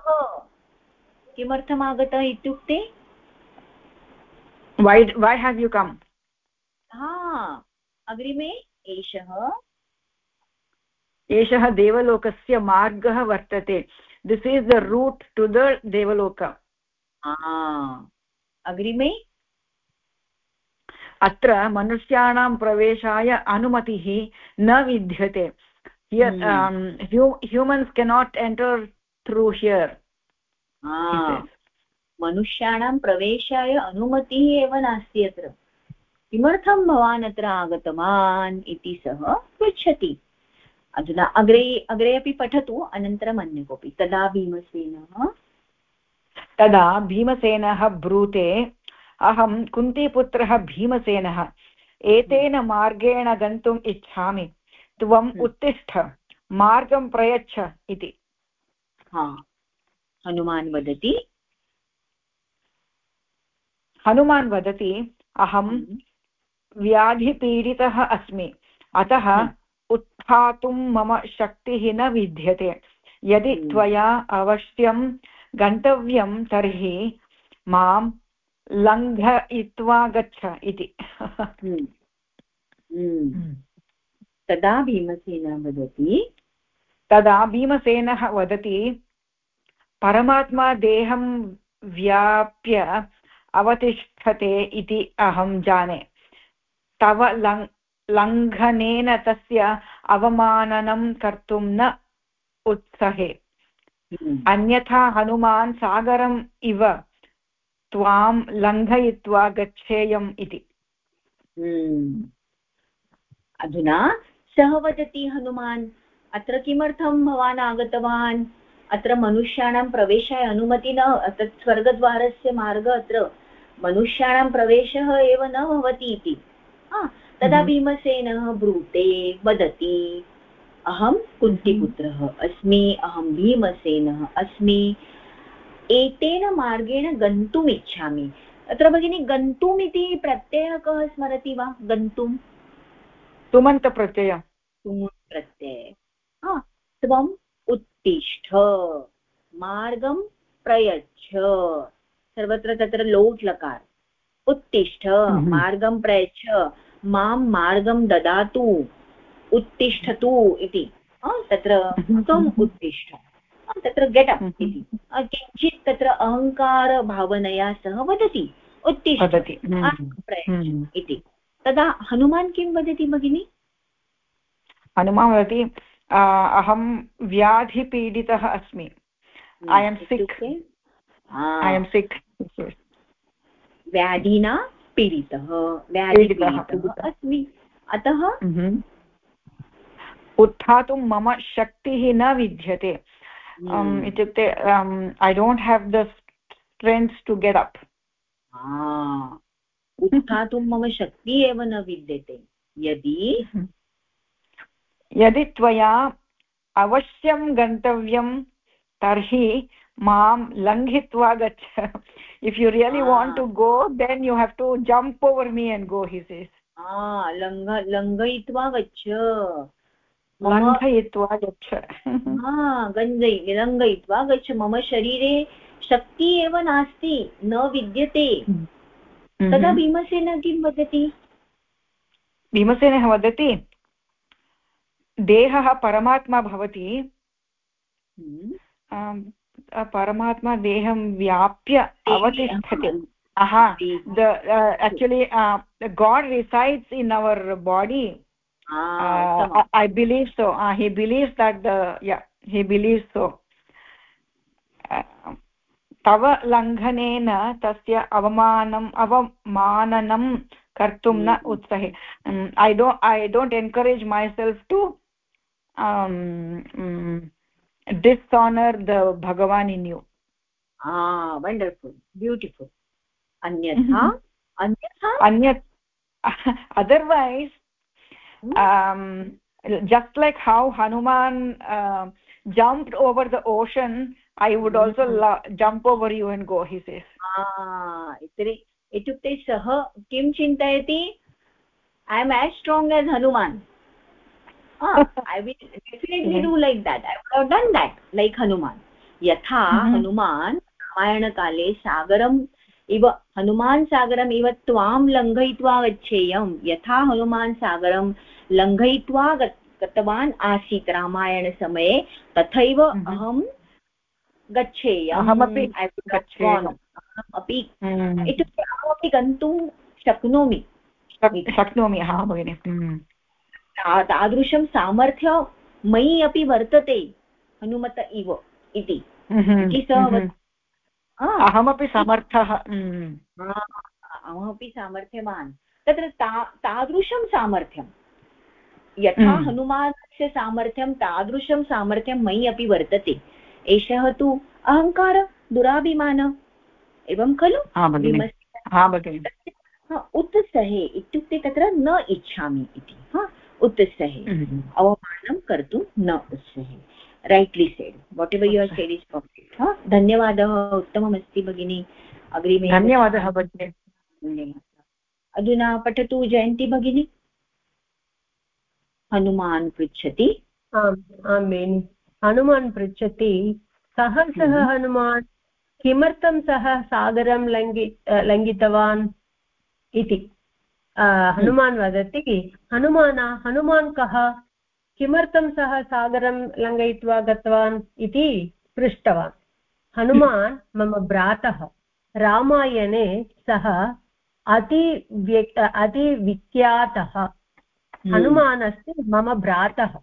किमर्थम् आगतः इत्युक्ते? हा अग्रिमे एषः. एषः देवलोकस्य मार्गः वर्तते. This is the route to the Devaloka अग्रिमे अत्र मनुष्याणां प्रवेशाय अनुमतिः न विद्यते humans cannot enter through here मनुष्याणां प्रवेशाय अनुमतिः एव नास्ति अत्र किमर्थं भवान् अत्र आगतवान् इति सः पृच्छति अधुना अग्रे अग्रे अपि पठतु अनन्तरम् अन्य कोऽपि तदा भीमसेनः तदा भीमसेनः ब्रूते अहं कुन्तीपुत्रः भीमसेनः एतेन मार्गेण गन्तुम् इच्छामि त्वम् हम्म। उत्तिष्ठ मार्गं प्रयच्छ इति हा हनुमान् वदति हनुमान् वदति अहं हम्म। व्याधिपीडितः अस्मि अतः हम्म। उत्थातुं मम शक्तिः न विद्यते। यदि त्वया अवश्यं गन्तव्यं तर्हि माँ लङ्घयित्वा गच्छ इति। हम्म। हम्म। तदा भीमसेनः वदति? तदा भीमसेनः वदति परमात्मा देहं व्याप्य अवतिष्ठते इति अहं जाने। तव लङ् लङ्घनेन तस्य अवमाननं कर्तुं न उत्सहे हम्म। अन्यथा हनुमान् सागरम् इव त्वां लङ्घयित्वा गच्छेयम् इति हम्म। अधुना सः वदति हनुमान् अत्र किमर्थं भवान् आगतवान् अत्र मनुष्याणां प्रवेशाय अनुमति न तत् स्वर्गद्वारस्य मार्ग अत्र मनुष्याणां प्रवेशः एव न भवति इति तदा हम्म। भीमसेनः ब्रूते वदति अहं कुन्तिपुत्रः अस्मि अहं भीमसेनः अस्मि। एतेन मार्गेण गन्तुम् इच्छामि। अत्र भगिनी गन्तुम् इति प्रत्ययः कः स्मरति वा? गन्तुम्? तुमन्तप्रत्यय। प्रत्यय त्वम् उत्तिष्ठ। मार्गं प्रयच्छ। सर्वत्र तत्र लोट् लकार उत्तिष्ठ। हम्म। मार्गं प्रयच्छ। माँ मार्गं ददातु उत्तिष्ठतु इति। तत्र हम्म। त्वम् (laughs) उत्तिष्ठ। तत्र गेट् अप् हम्म। (laughs) इति किञ्चित् तत्र अहङ्कारभावनया सह वदति उत्तिष्ठति हम्म। इति। तदा हनुमान् किं वदति भगिनि? हनुमान् वदति अहं व्याधिपीडितः अस्मि। I am sick I am sick व्याधिना? पीडितः व्याधिपीडितः अस्मि। अतः हम्म। उत्थातुं मम शक्तिः न विद्यते। um, इत्युक्ते I don't have the strength to get up उत्थातुं मम शक्तिः एव न विद्यते। यदि यदि त्वया अवश्यं गन्तव्यं तर्हि माँ लङ्घित्वा गच्छ if you really want to go then you have to jump over me and go he says लङ्घ लङ्घयित्वा गच्छ लङ्घयित्वा गच्छ गञ्जै लङ्घयित्वा गच्छ मम शरीरे शक्ति एव नास्ति न विद्यते। हम्म। तदा भीमसेन किं वदति? भीमसेनः वदति देहः परमात्मा भवति। हम्म। परमात्मा देहं व्याप्य अवतिष्ठति actually God resides in our body I believe so he believes that हि बिलीव् सो तव लङ्घनेन तस्य अवमानम् अवमाननं कर्तुं न उत्सहे। I don't I don't encourage myself to dishonour the Bhagwan in you wonderful beautiful अन्यथा (laughs) अन्यथा अन्यत् otherwise um, just like how hanuman uh, jumped over the ocean i would also jump over you and go he says तर्हि इत्युक्ते सः किं चिन्तयति I am as strong as Hanuman I will definitely do like that I have done that like Hanuman यथा हनुमान् रामायणकाले सागरम् इव हनुमान् सागरम् इव त्वां लङ्घयित्वा गच्छेयं यथा हनुमान् सागरं लङ्घयित्वा गतवान् आसीत् रामायणसमये तथैव अहं गच्छेयम् अहमपि अपि इत्युक्ते अहमपि गन्तुं शक्नोमि शक्नोमि हा (laughs) भगिनि तादृशं सामर्थ्य मयि अपि वर्तते हनुमत इव इति। सः अहमपि समर्थः अहमपि सामर्थ्यवान्। तत्र ता तादृशं सामर्थ्यं। यथा हनुमानस्य सामर्थ्यं तादृशं सामर्थ्यं मयि अपि वर्तते। एषः तु अहङ्कार दुराभिमान एवं खलु? उत्सहे इत्युक्ते तत्र न इच्छामि इति। हा उत्सहे अवमानं कर्तुं न उत्सहे rightly said whatever your said is perfect हा धन्यवादः। उत्तममस्ति भगिनी। अग्रिमे धन्यवादः भगिनि। अधुना पठतु जयन्ती भगिनी। हनुमान् पृच्छति। आम् आं बेनि हनुमान् पृच्छति कः सः हम्म। हनुमान् किमर्थं सः सागरं लङ्घि लङ्घितवान् इति। हनुमान् वदति हनुमाना हनुमान् कः? किमर्थं सः सागरं लङ्घयित्वा गतवान् इति पृष्टवान्। हनुमान् मम भ्रातः। रामायणे सः अति अतिविख्यातः हम्म। हनुमान् अस्ति मम भ्रातः।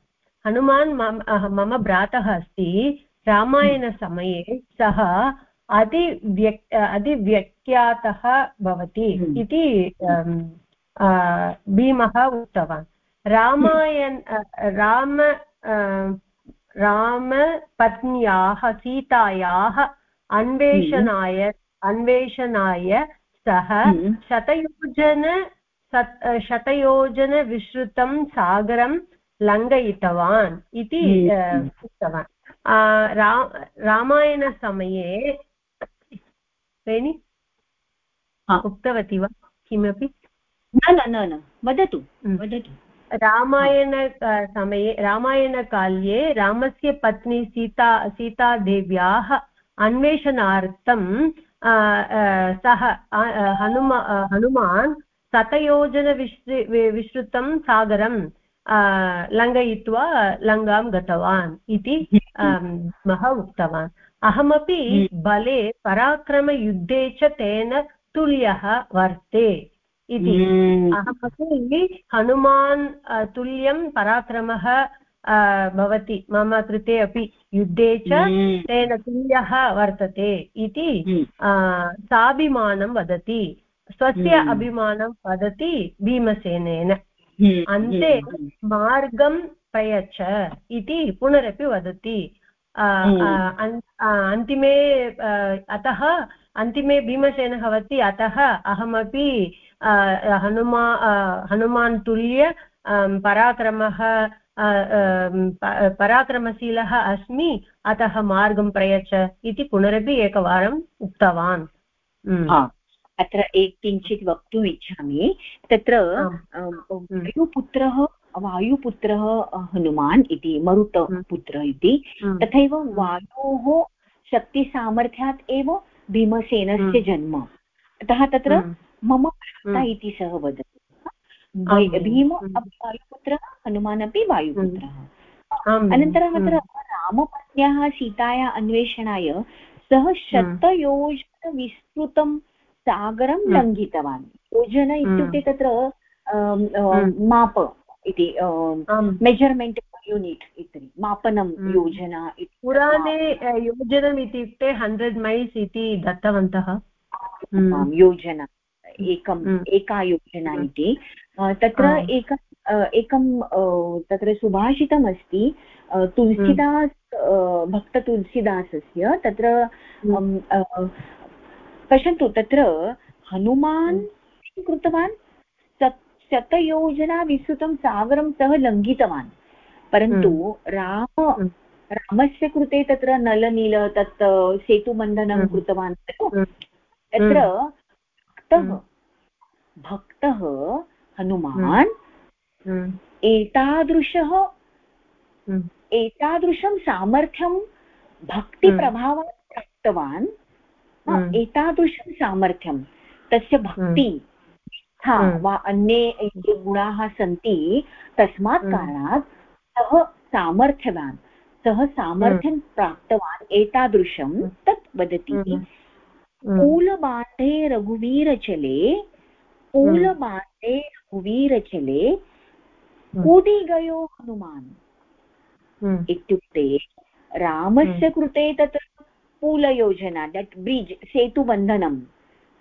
हनुमान् मम भ्रातः अस्ति। रामायणसमये सः अतिव्यक् अतिव्यख्यातः भवति हम्म। इति भीमः उक्तवान्। रामायण राम रामपत्न्याः सीतायाः अन्वेषणाय अन्वेषणाय सः हम्म। शतयोजन शतयोजनविश्रुतं सागरं लङ्घयितवान् इति हम्म। उक्तवान्। रा रामायणसमये उक्तवती वा? किमपि? न न न वदतु हम्म। वदतु रामायण समये रामायणकाल्ये रामस्य पत्नी सीता सीतादेव्याः अन्वेषणार्थं सः हनुमा हनुमान् शतयोजनविश्रि विश्रुतं सागरं लङ्घयित्वा लङ्गां गतवान् इति मः उक्तवान् अहमपि हम्म। बले पराक्रमयुद्धे च तेन तुल्यः वर्ते इति। हम्म। अहमपि हनुमान् तुल्यं पराक्रमः भवति मम कृते अपि युद्धे च हम्म। तेन तुल्यः वर्तते इति साभिमानं वदति स्वस्य अभिमानं वदति भीमसेनेन। हम्म, अन्ते हम्म, हम्म। मार्गं प्रयच्छ इति पुनरपि वदति। अन्तिमे अतः अन्तिमे भीमसेनः वदति अतः अहमपि हनुमा हनुमान् तुल्य पराक्रमः पराक्रमशीलः अस्मि अतः मार्गं प्रयच्छ इति पुनरपि एकवारम् उक्तवान् अत्र एक किञ्चित् वक्तुम् इच्छामि तत्र वायुपुत्रः वायुपुत्रः हनुमान् इति मरुतपुत्र इति तथैव वायोः शक्तिसामर्थ्यात् एव भीमसेनस्य जन्म अतः तत्र मम भ्राता इति सः वदति। भीम अपि वायुपुत्रः हनुमान् अपि वायुपुत्रः। अनन्तरम् अत्र रामपत्न्याः सीताया अन्वेषणाय सः शतयोजनविस्तृतं सागरं हम्म। लङ्घितवान्। योजन इत्युक्ते हम्म। तत्र हम्म। माप इति मेजर्मेण्ट् यूनिट् इति मापनं योजना इति। पुराणे योजनम् इत्युक्ते हण्ड्रेड् मैल्स् इति दत्तवन्तः। योजना। एकम् एका योजना इति तत्र एक एकं तत्र सुभाषितमस्ति तुलसीदास् भक्ततुलसीदासस्य तत्र पश्यन्तु तत्र हनुमान् कृतवान् शतयोजना विस्तृतं सागरं सः लङ्घितवान्। परन्तु राम रामस्य कृते तत्र नलनील तत् सेतुबन्धनं कृतवान् खलु। तत्र भक्तः भक्तः हनुमान् एतादृशः एतादृशं सामर्थ्यं भक्तिप्रभावात् प्राप्तवान्। एतादृशं सामर्थ्यं। तस्य भक्ति हा वा अन्ये ये गुणाः सन्ति तस्मात् कारणात् सः सामर्थ्यवान्। सः सामर्थ्यं प्राप्तवान् एतादृशं तत् वदति। कूलबाण्डे रघुवीरचले कूलबाण्डे रघुवीरचले कूदि गयो हनुमान् इत्युक्ते रामस्य कृते तत्र पूलयोजना दट् ब्रिड्ज् सेतुबन्धनं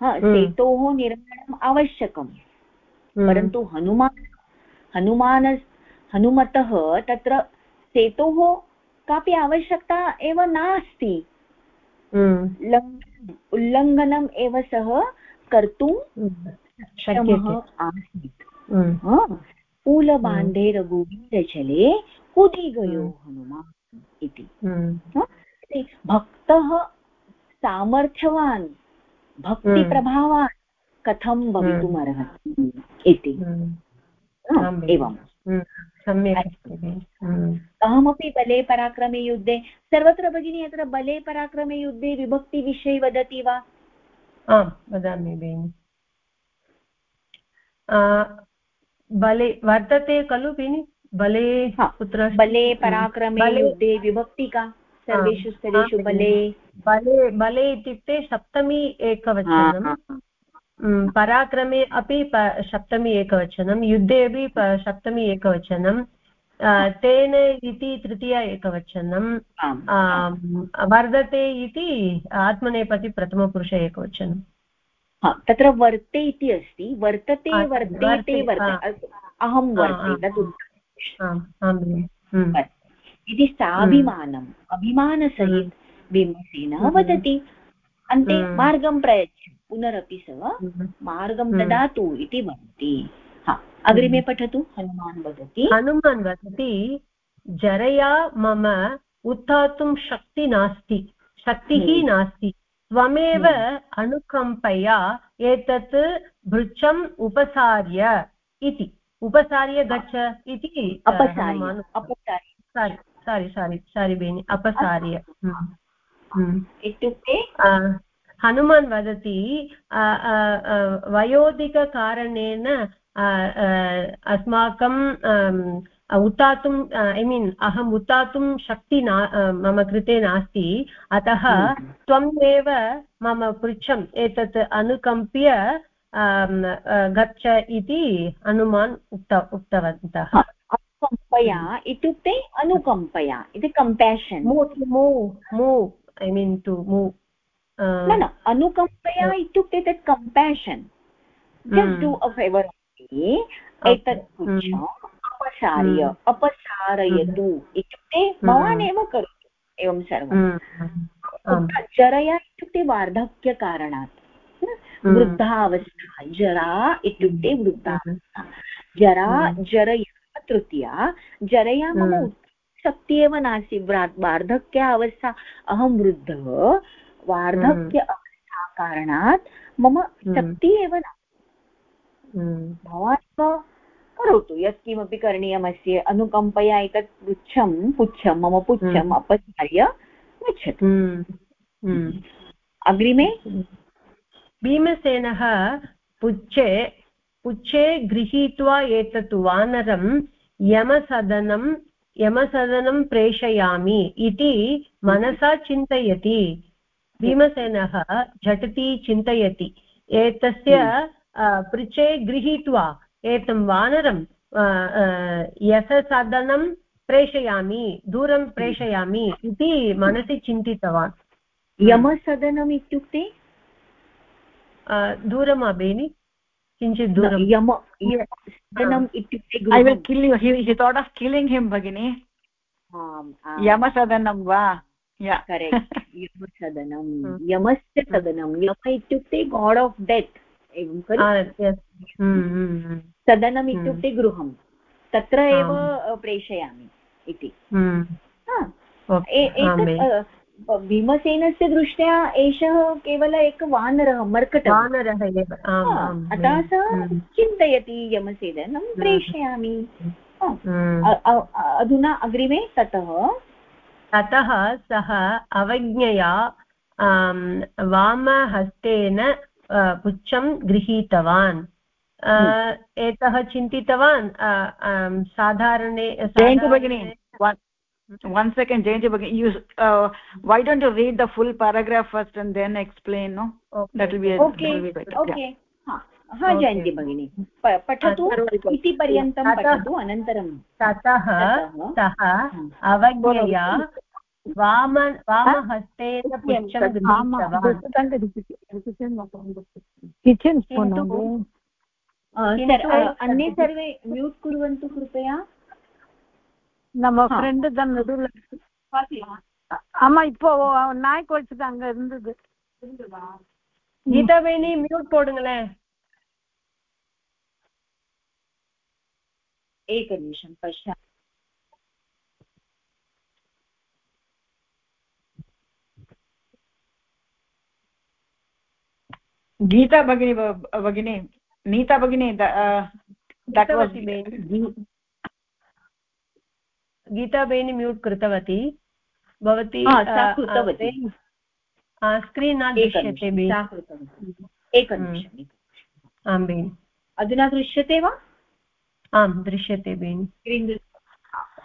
सेतोः निर्माणम् आवश्यकं परन्तु हनुमान् हनुमान हनुमतः तत्र सेतोः कापि आवश्यकता एव नास्ति उल्लङ्घनम् एव सः कर्तुं शक्यः आसीत्। कूलबान्धे रघुवीरचले कुदि गयो हनुमान् इति। भक्तः सामर्थ्यवान् भक्तिप्रभावान् कथं भवितुमर्हति इति। एवं सम्यक् अहमपि बले पराक्रमे युद्धे सर्वत्र भगिनी अत्र बले पराक्रमे युद्धे विभक्तिविषये वदति वा? आम् वदामि बेनि बले वर्तते खलु बेनि बले कुत्र बले पराक्रमे युद्धे विभक्ति का? सर्वेषु स्थलेषु बले। बले बले इत्युक्ते सप्तमी एकवचनं पराक्रमे अपि सप्तमी एकवचनं युद्धे अपि सप्तमी एकवचनं तेन इति तृतीया एकवचनं वर्धते इति आत्मनेपति प्रथमपुरुष एकवचनं। तत्र वर्ते इति अस्ति वर्तते वर्तेते अहं वर्ते इति साभिमानम् अभिमानसहित भीमसेनः वदति। अन्ते मार्गं प्रयच्छ पुनरपि सः मार्गं ददातु इति वदति। अग्रिमे पठतु हनुमान् वदति। हनुमान् वदति जरया मम उत्थातुं शक्ति नास्ति शक्तिः नास्ति। त्वमेव अनुकम्पया एतत् भृक्षम् उपसार्य इति। उपसार्य गच्छ इति सारि सारि सारि सारि बेनि अपसार्य। इत्युक्ते हनुमान् वदति वयोधिककारणेन अस्माकं उत्तातुम् ऐ मीन् अहम् उत्तातुं शक्ति न मम कृते नास्ति। अतः त्वमेव मम पृच्छम् एतत् अनुकम्प्य गच्छ इति हनुमान् उक्त उक्तवन्तः। अनुकम्पया इत्युक्ते अनुकम्पया इति compassion move move I mean to move न न अनुकम्पया इत्युक्ते तत् compassion just do a favour एतत् पुच्छम् अपसार्य अपसारयतु इत्युक्ते भवान् एव करोतु एवं सर्वं जरया इत्युक्ते वार्धक्यकारणात् वृद्धावस्था जरा इत्युक्ते वृद्धावस्था जरा जरया तृतीया जरया मम शक्ति एव नास्ति वार्धक्य अवस्था अहं वृद्धः वार्धक्य अवस्था कारणात् मम शक्ति एव न। भवान् करोतु यत्किमपि करणीयमस्ति। अनुकम्पया एतत् पुच्छं पुच्छं मम पुच्छम् अपसार्य गच्छतु अग्रिमे? भीमसेनः पुच्छे पुच्छे गृहीत्वा एतत् वानरं यमसदनं यमसदनं प्रेषयामि इति मनसा चिन्तयति। भीमसेनः झटिति चिन्तयति। एतस्य पृच्छे गृहीत्वा एतं वानरं यशसाधनं प्रेषयामि दूरं प्रेषयामि इति मनसि चिन्तितवान्। यमसदनम् इत्युक्ते? दूरम् बेनि किञ्चित् दूरं। यम सदनम् इत्युक्ते ऐ विल् किल् यु हि थाट् आफ् किलिङ्ग् हिम् भगिनि। यमसदनं वा? करेक्ट् यमसदनं यमस्य सदनं यम इत्युक्ते गाड् आफ् डेत् एवं खलु सदनम् इत्युक्ते गृहं तत्र एव प्रेषयामि इति एतत् भीमसेनस्य दृष्ट्या एषः केवल एक वानरः मर्कटः वानरः एव अतः सः चिन्तयति यमसेनं प्रेषयामि अधुना अग्रिमे ततः ततः सः अवज्ञया वामहस्तेन पुच्छं गृहीतवान् एतः चिन्तितवान् साधारणे भगिनी one second jayanti bagini you uh, why don't you read the full paragraph first and then explain no okay. that will be a, okay will be better. okay yeah. हा जयन्ति भगिनी पठतु इति पर्यन्तं पठतु अनन्तरं ततः सः अवज्ञया वाम वामहस्तेन पुच्छं अन्ये सर्वे म्यूट् कुर्वन्तु कृपया நம்ம ஃப்ரெண்டு தான் நடுவில் ஆமா இப்போ நாய்க்கு வச்சுட்டு அங்க இருந்தது கீதா வேணி மியூட் போடுங்களேன் एकनिमिषं पश्या गीता भगिनी भगिनी नीता भगिनी गीता बेनि म्यूट् कृतवती। भवती स्क्रीन् न दृश्यते एकनिमिषम् आं बेनि अधुना दृश्यते वा? आं दृश्यते बेनि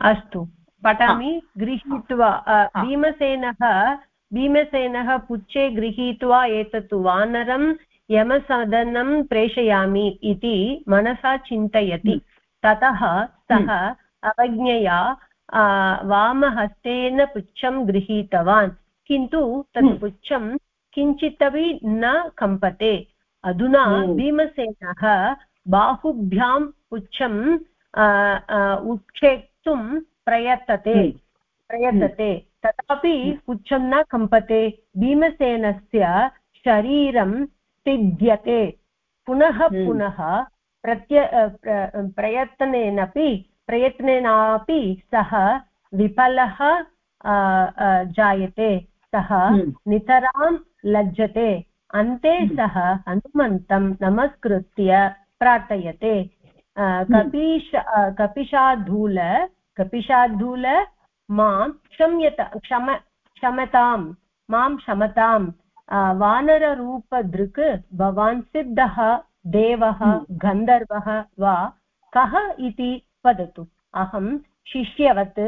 अस्तु। पठामि। गृहीत्वा भीमसेनः भीमसेनः पुच्छे गृहीत्वा एतत् वानरं यमसदनं प्रेषयामि इति मनसा चिन्तयति। ततः सः अवज्ञया वामहस्तेन पुच्छं गृहीतवान्। किन्तु तत् हम्म। पुच्छं किञ्चिदपि न कम्पते। अधुना हम्म। भीमसेनः बाहुभ्यां पुच्छं उत्क्षेप्तुं प्रयतते। हम्म। प्रयतते। तथापि पुच्छं न कम्पते। भीमसेनस्य शरीरं सिद्ध्यते पुनः पुनः प्रत्य प्रयत्नेनपि प्रयत्नेनापि सः विफलः जायते सः हम्म। नितरां लज्जते अन्ते हम्म। सः हनुमन्तं नमस्कृत्य प्रार्थयते हम्म। कपीश कपिशाधूल कपिशाधूल माँ क्षम्यत क्षम क्षमतां माँ क्षमतां वानररूपदृक् भवान् सिद्धः देवः गन्धर्वः वा कः इति वदतु। अहं शिष्यवत्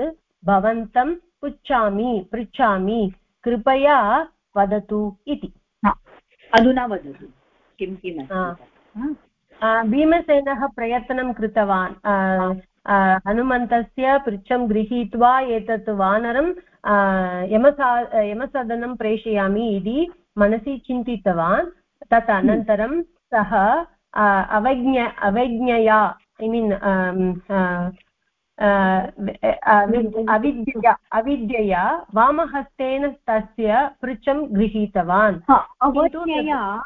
भवन्तं पृच्छामि पृच्छामि कृपया वदतु इति। अधुना वदतु। किं किम् भीमसेनः प्रयत्नं कृतवान्। हनुमन्तस्य पृच्छं गृहीत्वा एतत् वानरं यमसा यमसदनं प्रेषयामि इति मनसि चिन्तितवान्। तत् अनन्तरं सः अवज्ञ अवज्ञया ऐ मीन् अविद्यया अविद्यया वामहस्तेन तस्य पृच्छं गृहीतवान्। अवज्ञया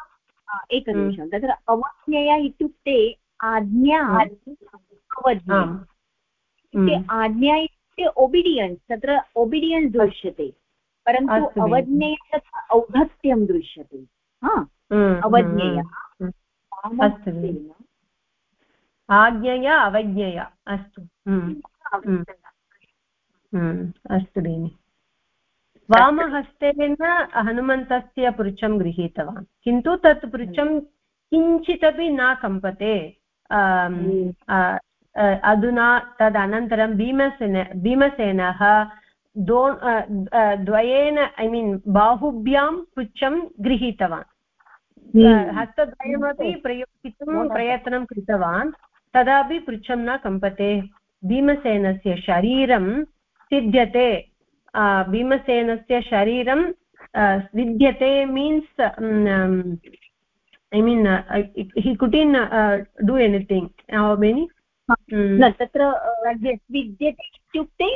एकनिमिषं हम्म। तत्र अवज्ञया इत्युक्ते आज्ञा अवज्ञा। हम्म। आज्ञा इत्युक्ते ओबिडियन्स् तत्र ओबिडियन्स् दृश्यते। परन्तु अवज्ञया औधत्यं दृश्यते। हम्म, अवज्ञया। आज्ञया अवज्ञया अस्तु। हम्म, हम्म, हम्म, अस्तु भगिनि वामहस्तेन हनुमन्तस्य पृच्छं गृहीतवान्। किन्तु तत् पृच्छं किञ्चिदपि न कम्पते। अधुना तदनन्तरं भीमसेन भीमसेनः दो द्वयेन ऐ मीन् बाहुभ्यां पुच्छं गृहीतवान्। हस्तद्वयमपि प्रयोगितुं प्रयत्नं कृतवान्। तदापि पृच्छं न कम्पते। भीमसेनस्य शरीरं सिद्ध्यते। भीमसेनस्य शरीरं विद्यते मीन्स् ऐ मीन् हि। कुटिन् डु एनिथिङ्ग् मेनि तत्र विद्यते इत्युक्ते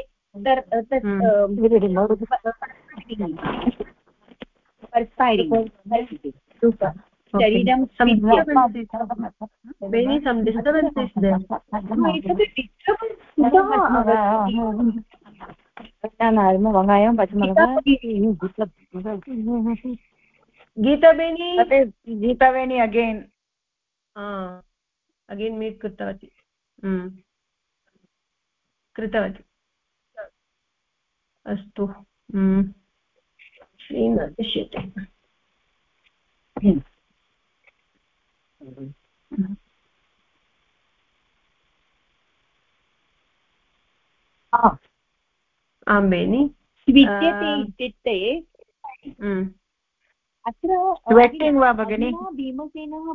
शरीरं some स्विद्य maybe some disturbance is there वङ्गायं Gita Beni Gitaveni again again meet कृतवती. कृतवती. अस्तु। श्रीन् दृश्यते आं बेनि। विद्यते इत्युक्ते अत्र स्वेट्टिङ्ग् वा भगिनि? भीमसेनः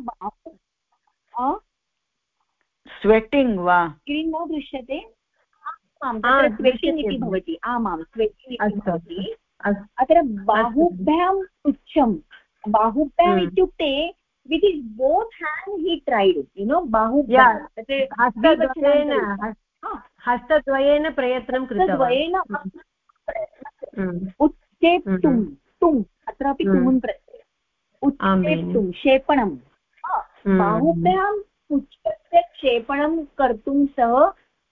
स्वेट्टिङ्ग् वा? स्क्रीन् न दृश्यते। आम् तत्र स्वेटिङ्ग् इति भवति। आमां स्वेटिङ्ग् इति भवति। अत्र बाहुभ्याम् उच्चं बाहुभ्याम् इत्युक्ते with his both hand he tried you know बाहुभ्याम् हस्तद्वयेन प्रयत्नं कृतद्वयेन उत्क्षेप्तुं तुम् अत्रापि तुमुन् उत्क्षेप्तुं क्षेपणं। बाहुभ्याम् उच्चस्य क्षेपणं कर्तुं सः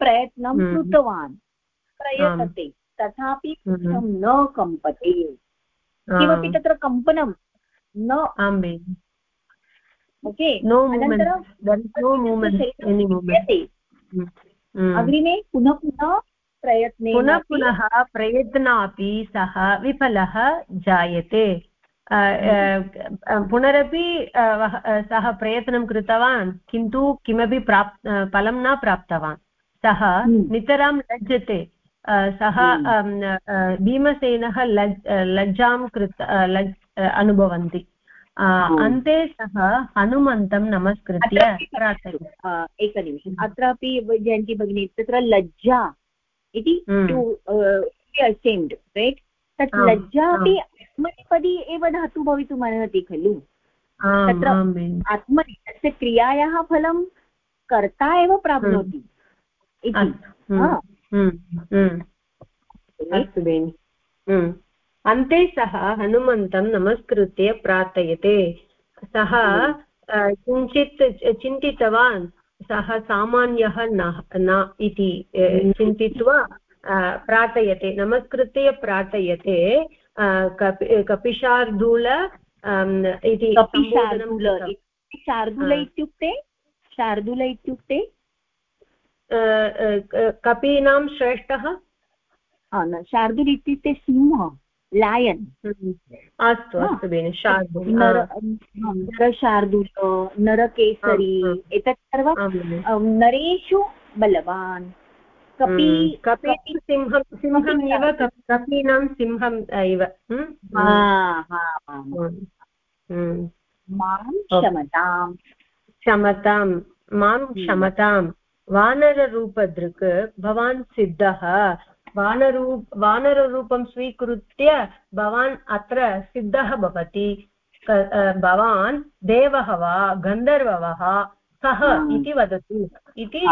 प्रयत्नं कृतवान्। प्रयतते। तथापि न कम्पते। किमपि तत्र कम्पनं न ओके? अनन्तरं अग्रिमे पुनः पुनः प्रयत्ने पुनः पुनः प्रयत्नापि सः विफलः जायते। पुनरपि सः प्रयत्नं कृतवान् किन्तु किमपि प्राप् फलं न प्राप्तवान्। सः हम्म। नितरां लज्जते। सः हम्म। भीमसेनः लज् लज्जां कृत लज् अनुभवन्ति। अन्ते सः हनुमन्तं नमस्कृत्य एकनिमिषम् अत्रापि जयन्ती भगिनी तत्र लज्जा इति असेम्ड् रैट् तत् लज्जा अपि आत्मनेपदी एव धातु भवितुम् अर्हति खलु। तत्र आत्मनि तस्य क्रियायाः फलं कर्ता एव प्राप्नोति। अस्तु बेनि अन्ते सः हनुमन्तं नमस्कृत्य प्रार्थयते सः किञ्चित् चिन्तितवान् सः सामान्यः न इति चिन्तित्वा प्रार्थयते नमस्कृत्य प्रार्थयते कपिशार्दूल इति शार्दूल इत्युक्ते शार्दूल इत्युक्ते कपीनां श्रेष्ठः? शार्दूल इत्युक्ते सिंह लायन्। अस्तु अस्तु बेनि शार्दूल नरशार्दूल नरकेसरी एतत् सर्वं नरेषु बलवान्। कपि कपि सिंहं सिंहम् इव कपीनां सिंहम् इव माँ क्षमतां क्षमतां माँ क्षमतां वानररूपदृक् भवान् सिद्धः। वानरूप वानररूपं स्वीकृत्य भवान् अत्र सिद्धः भवति। भवान् देवः वा गन्धर्वः कः इति वदतु। इति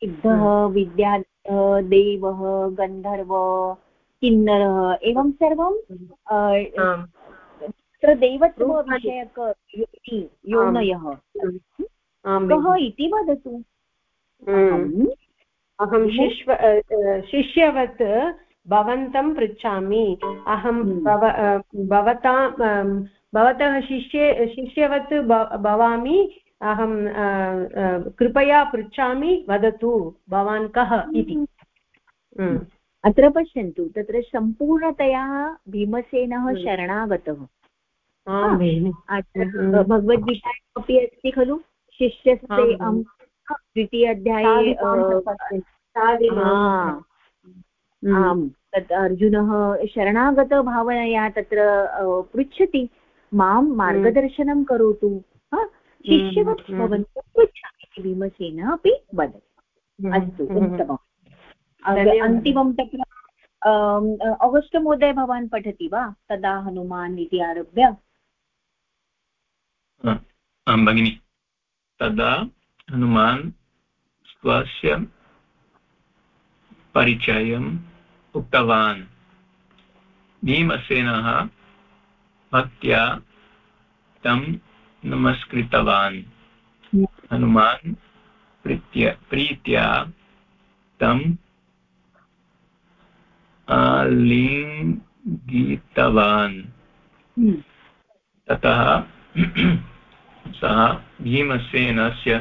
सिद्धः विद्या देवः गन्धर्व किन्नरः एवं सर्वं तत्र देवत्वविषयक योनयः। कः इति। वदतु। अहं शिश्व शिष्यवत् भवन्तं पृच्छामि। अहं हम्म। भव भवतां भवतः शिष्ये शिष्यवत् भवामि। अहं कृपया पृच्छामि वदतु भवान् कः इति। हम्म। हम्म। अत्र पश्यन्तु तत्र सम्पूर्णतया भीमसेनः शरणागतः। भगवद्गीतायामपि अस्ति खलु? शिष्यस्य द्वितीय अध्याये आम् तत् अर्जुनः शरणागतभावनया तत्र पृच्छति माँ मार्गदर्शनं करोतु? शिष्यवत् भवन्तः पृच्छामि भीमसेन अपि वदति। अस्तु उत्तमम्। अन्तिमं तत्र अगस्ट् महोदय भवान् पठति वा? तदा हनुमान् इति आरभ्य। आं भगिनि। तदा हनुमान् स्वस्य परिचयम् उक्तवान्। भीमसेनः भक्त्या तं नमस्कृतवान्। हनुमान् प्रीत्या प्रीत्या तम् आलिङ्गितवान्। ततः सः भीमसेनस्य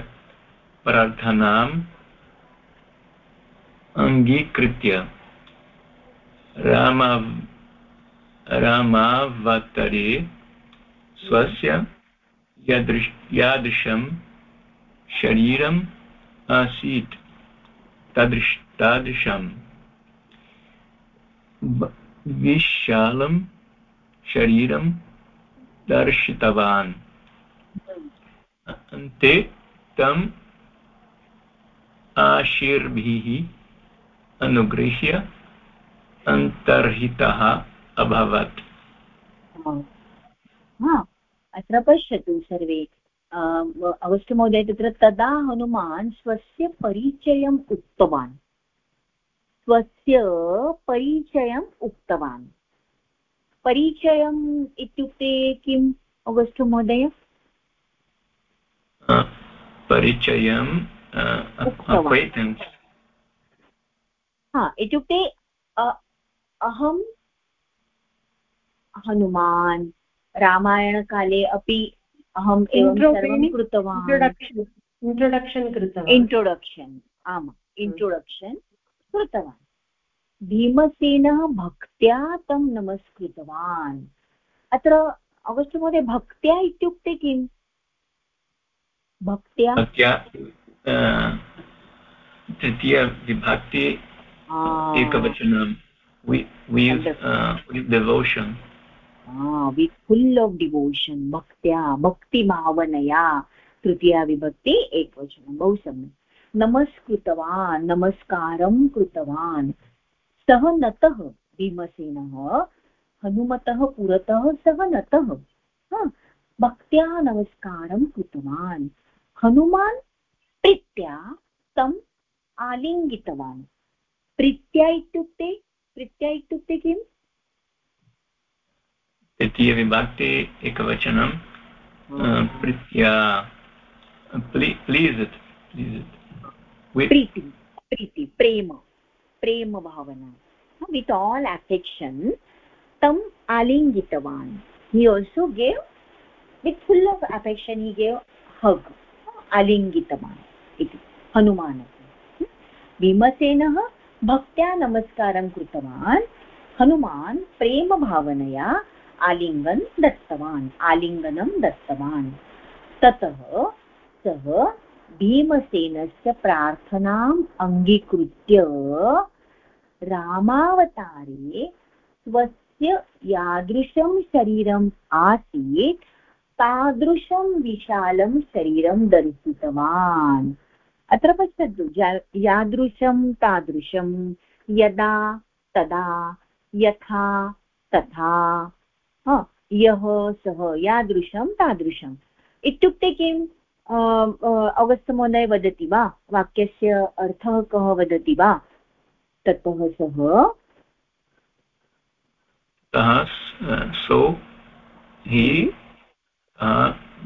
प्रार्थनाम् अङ्गीकृत्य राम, रामावतरे स्वस्य यादृश, यादृशं शरीरम् आसीत्। तादृश, तादृशं विशालं शरीरं दर्शितवान्। अन्ते तम् आशीर्भिः अनुगृह्य अन्तर्हितः अभवत्। अत्र पश्यतु सर्वे। अवश्यमहोदय, तत्र तदा हनुमान् स्वस्य परिचयम् उक्तवान्। स्वस्य परिचयम् उक्तवान्। परिचयम् इत्युक्ते किम् अगस्टु महोदय परिचयं हा इत्युक्ते अहं हनुमान् रामायणकाले अपि अहम् एवं कृतवान्। इन्ट्रोडक्षन् कृतवान्। इन्ट्रोडक्षन् आम् इन्ट्रोडक्षन् कृतवान्। भीमसेनः भक्त्या तं नमस्कृतवान्। अत्र अवश्य महोदय भक्त्या इत्युक्ते किम्? भक्त्या? तृतीयविभक्ति एकवचनं devotion with full of devotion भक्त्या भक्तिभावनया तृतीया विभक्ति एकवचनं बहु सम्यक्। नमस्कृतवान् नमस्कारं कृतवान्। सः नतः भीमसेनः हनुमतः पुरतः सः नतः। भक्त्या नमस्कारं कृतवान्। हनुमान् प्रीत्या तम् आलिङ्गितवान्। प्रीत्या इत्युक्ते प्रीत्या इत्युक्ते किम्? तृतीयविभक्ते एकवचनं प्रीत्या प्लीस् प्लीस् प्रीति प्रीति प्रेम प्रेम भावना। वित् आल् अफेक्षन् तम् आलिङ्गितवान्। He also gave with full of affection he gave hug आलिङ्गितवान् इति हनुमान् भीमसेनः भक्त्या नमस्कारं कृतवान्, हनुमान् प्रेमभावनया आलिङ्गन् दत्तवान्, आलिङ्गनं दत्तवान्। ततः सः भीमसेनस्य प्रार्थनाम् अङ्गीकृत्य रामावतारे स्वस्य यादृशं शरीरम् आसीत् तादृशं विशालं शरीरं दर्शितवान् अत्र पश्यतु यादृशं, तादृशं, यदा, तदा, यथा, तथा यः, सः, यादृशं, तादृशम्। इत्युक्ते किम्? अवस्थमहोदय वदति वा? वाक्यस्य अर्थः कः वदति वा? ततः सः, सो, हि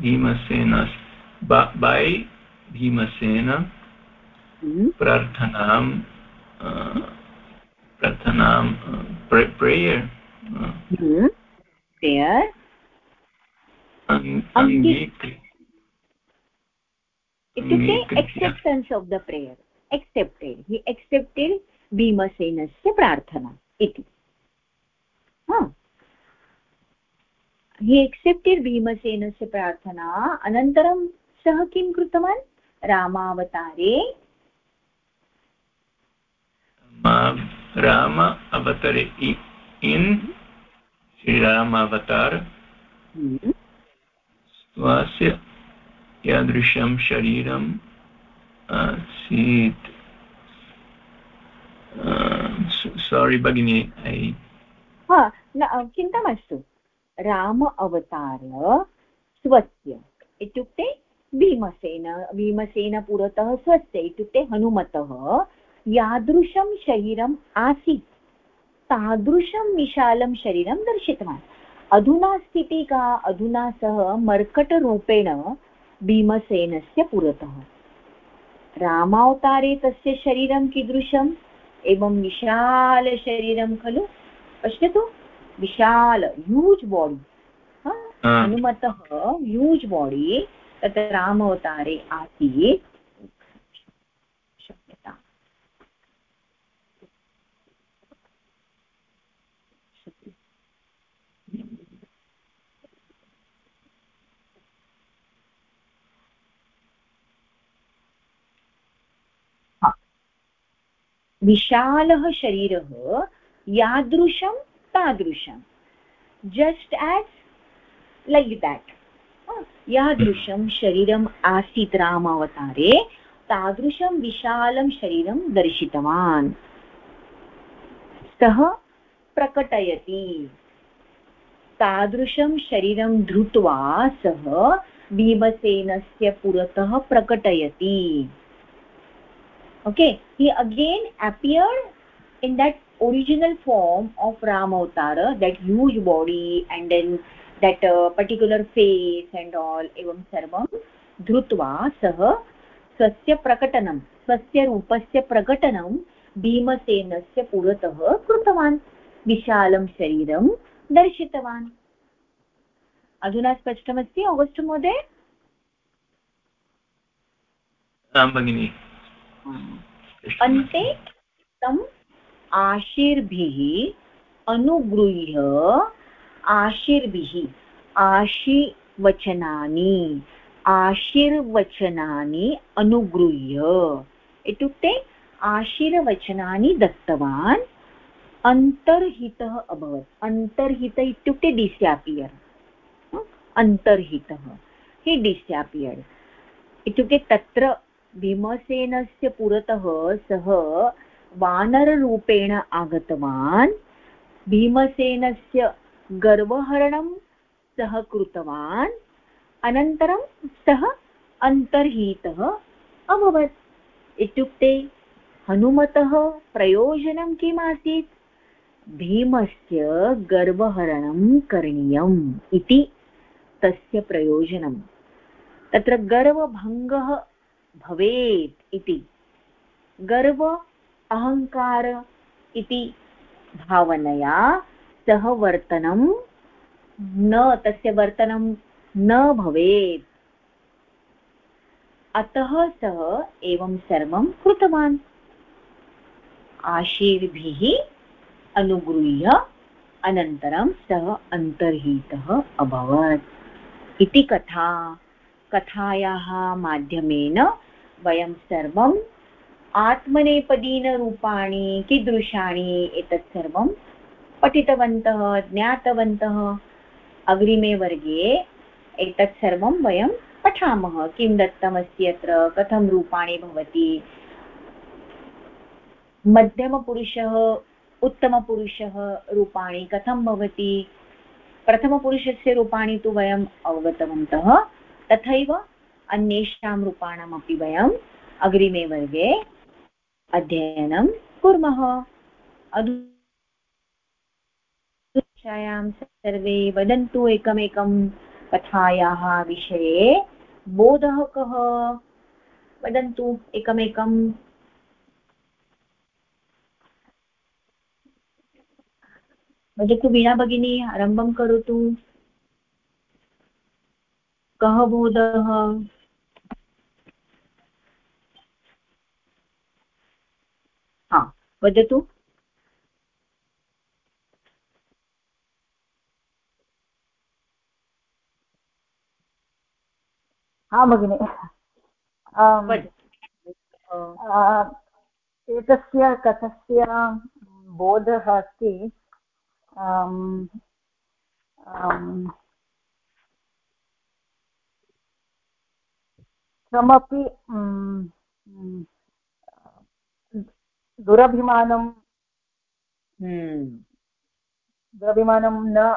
भीमसेन बै भीमसेन हम्म। प्रार्थनां प्रार्थनां प्रेयर् प्रेयर् इत्युक्ते acceptance of the prayer accepted he accepted भीमसेनस्य प्रार्थना. इति। हि एक्सेप्टेड् भीमसेनस्य प्रार्थना अनन्तरं सः किं कृतवान्? रामावतारे। राम अवतरे इन् श्रीरामावतार। हम्म। स्वस्य यादृशं शरीरम् आसीत् सारि भगिनि चिन्ता मास्तु। राम अवतार स्वस्य। इत्युक्ते भीमसेन भीमसेन पुरतः स्वस्य, इत्युक्ते हनुमतः। यादृशं शरीरम् आसीत्। तादृशं विशालं शरीरं दर्शितवान्। अधुना स्थितिः का? अधुना सः मर्कटरूपेण भीमसेनस्य पुरतः। रामावतारे तस्य शरीरं कीदृशम्? एवं विशालशरीरं खलु? पश्यतु। विशाल ह्यूज् बाडि हनुमतः ह्यूज् बाडि तत्र रामावतारे आसीत् विशालः शरीरः यादृशं तादृशं। जस्ट् एस् लैक् देट् यादृशं शरीरम् आसीत् रामावतारे, तादृशं विशालं शरीरं दर्शितवान्। सः प्रकटयति। तादृशं शरीरं धृत्वा सः भीमसेनस्य पुरतः प्रकटयति। Okay, he again appeared in that original form of ram avatar that huge body and then that uh, particular face and all evam sarvam dhrutva sah स्वस्य प्रकटनं स्वस्य रूपस्य प्रकटनं भीमसेनस्य पुरतः कृतवान् विशालं शरीरं दर्शितवान् अधुना स्पष्टमस्ति आगस्ट् महोदय अन्ते तम् आशीर्भिः अनुगृह्य आशीर्भिः आशीवचनानि आशीर्वचनानि अनुगृह्य। इत्युक्ते आशीर्वचनानि दत्तवान्, अन्तर्हितः अभवत्। अन्तर्हित इत्युक्ते डिस्यापियर् अन्तर्हितः। हि डिस्यापियर् इत्युक्ते तत्र भीमसेनस्य पुरतः सः वानररूपेण आगतवान्, भीमसेनस्य गर्वहरणं सः कृतवान्, अनन्तरं सः अन्तर्हितः अभवत्। इत्युक्ते हनुमतः प्रयोजनं किम् आसीत् भीमस्य गर्वहरणं करणीयम् इति तस्य प्रयोजनं तत्र गर्वभङ्गः भवेत् इति। गर्व अहङ्कार इति भावनया सः वर्तनं न, तस्य वर्तनं न भवेत्। अतः सः एवं सर्वं कृतवान्। आशीर्भिः अनुगृह्य अनन्तरं सः अन्तर्हितः अभवत्। इति कथा। कथायाः माध्यमेन वयं सर्वम् आत्मनेपदीनरूपाणि कीदृशानि एतत् सर्वं पठितवन्तः, ज्ञातवन्तः। अग्रिमे वर्गे एतत् सर्वं वयं पठामः। किं दत्तमस्ति अत्र? कथं रूपाणि भवति? मध्यमपुरुषः, उत्तमपुरुषः रूपाणि कथं भवति? प्रथमपुरुषस्य रूपाणि तु वयम् अवगतवन्तः। तथैव अन्येषां रूपाणामपि वयम् अग्रिमे वर्गे अध्ययनं कुर्मः। अधुषायां सर्वे वदन्तु एकमेकं कथायाः विषये। बोधः कः वदन्तु एकमेकम् वदतु वीणा भगिनी, आरम्भं करोतु। कः बोधः हा वदतु। हा भगिनि। एतस्य कथस्य बोधः अस्ति। कमपि दुरभिमानं। हम्म। दुरभिमानं न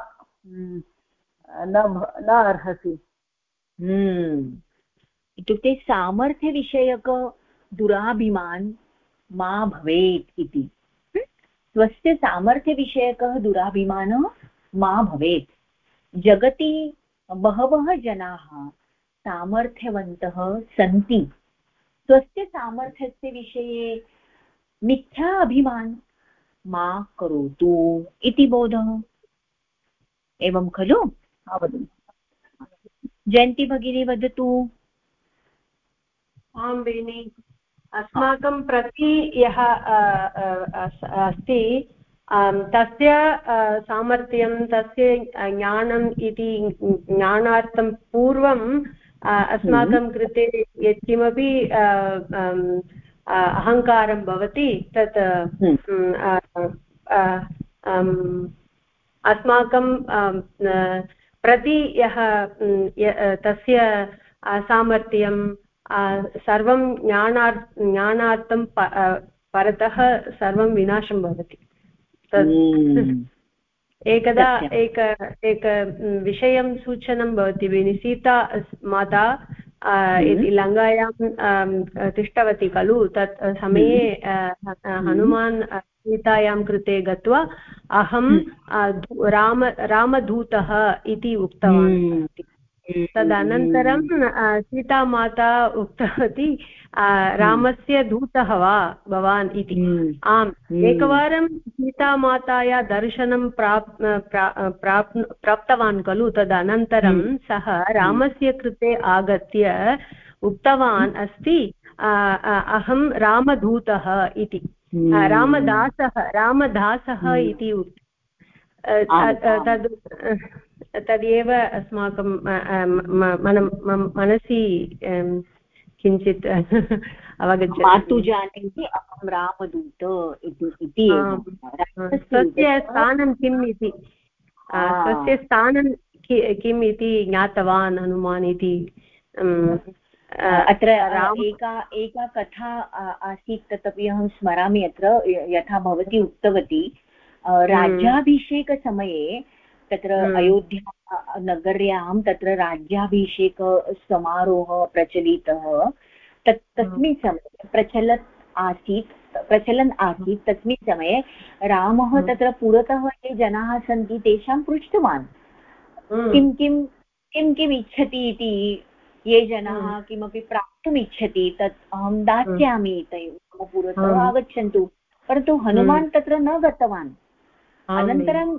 न अर्हसि। हम्म। इत्युक्ते सामर्थ्यविषयक दुराभिमान् मा भवेत् इति। स्वस्य सामर्थ्यविषयकः दुराभिमानः मा भवेत्। जगति बहवः जनाः सामर्थ्यवन्तः सन्ति। स्वस्य सामर्थ्यस्य विषये मिथ्या अभिमान मा करोतु इति बोधः। एवं खलु? जयन्ती भगिनी वदतु। आं भगिनि अस्माकं प्रति यः अस्ति तस्य सामर्थ्यं तस्य ज्ञानम् इति ज्ञानार्थं पूर्वं अस्माकं हम्म। कृते यत्किमपि अहङ्कारं भवति तत् हम्म। अस्माकं प्रति यः तस्य सामर्थ्यं सर्वं ज्ञानार् ज्ञानार्थं परतः सर्वं विनाशं भवति हम्म। एकदा एक एक विषयं सूचनं भवति भगिनि सीता माता। इति लङ्गायां तिष्ठवती खलु तत् समये हम्म। हनुमान् सीतायां कृते गत्वा अहं राम रामदूतः इति उक्तवान् तदनन्तरं सीतामाता उक्तवती रामस्य दूतः वा भवान् इति। आम् एकवारं सीतामाताया दर्शनं प्राप् प्राप् प्राप्तवान् खलु तदनन्तरं सः रामस्य कृते आगत्य उक्तवान् अस्ति अहं रामदूतः इति। रामदासः रामदासः इति तद् तदेव अस्माकं मनसि किञ्चित् (laughs) अवगच्छति मातु जानाति अहं रामदूत इति स्वस्य स्थानं किम् इति? स्वस्य स्थानं किम् इति ज्ञातवान् हनुमान् इति। अत्र एका एका कथा आसीत् तदपि अहं स्मरामि अत्र यथा भवती उक्तवती। हम्म। राज्याभिषेकसमये तत्र हम्म। अयोध्या नगर्यां तत्र राज्याभिषेकसमारोहः प्रचलितः। तत् तस्मिन् समये प्रचलत् आसीत् प्रचलन् आसीत् तस्मिन् समये रामः हम्म। तत्र पुरतः ये जनाः सन्ति तेषां पृष्टवान्। हम्म। किं किं किं किम् इच्छति इति ये जनाः किमपि प्राप्तुम् इच्छति तत् अहं दास्यामि तयोः पुरतः आगच्छन्तु। परन्तु हनुमान् तत्र न गतवान्। अनन्तरं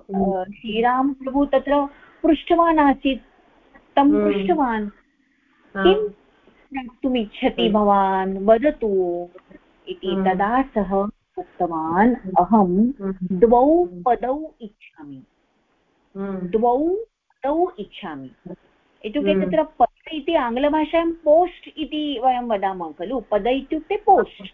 श्रीरामप्रभु तत्र पृष्टवान् आसीत्। तं पृष्टवान् किं प्राप्तुम् इच्छति भवान्? वदतु। इति तदा सः उक्तवान् अहं द्वौ पदौ इच्छामि। द्वौ पदौ इच्छामि। इत्युक्ते तत्र पद इति आङ्ग्लभाषायां पोस्ट् इति वयं वदामः खलु? पद इत्युक्ते पोस्ट्।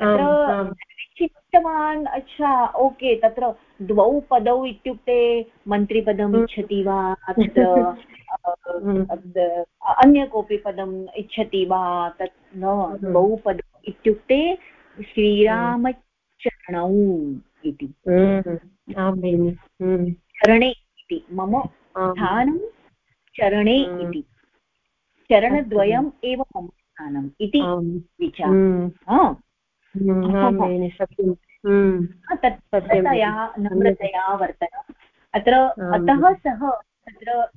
तत्र चिन्तितवान् अच्छा ओके तत्र द्वौ पदौ इत्युक्ते मन्त्रिपदम् हम्म। इच्छति वा तत्र (laughs) हम्म। अन्य कोऽपि पदम् इच्छति वा तत् न हम्म। द्वौ पदौ इत्युक्ते श्रीरामचरणौ इति। चरणे इति। मम स्थानं चरणे इति। चरणद्वयम् एव मम स्थानम् इति विचारः। तत्तया नम्रतया वर्तनम् अत्र अतः सः तत्र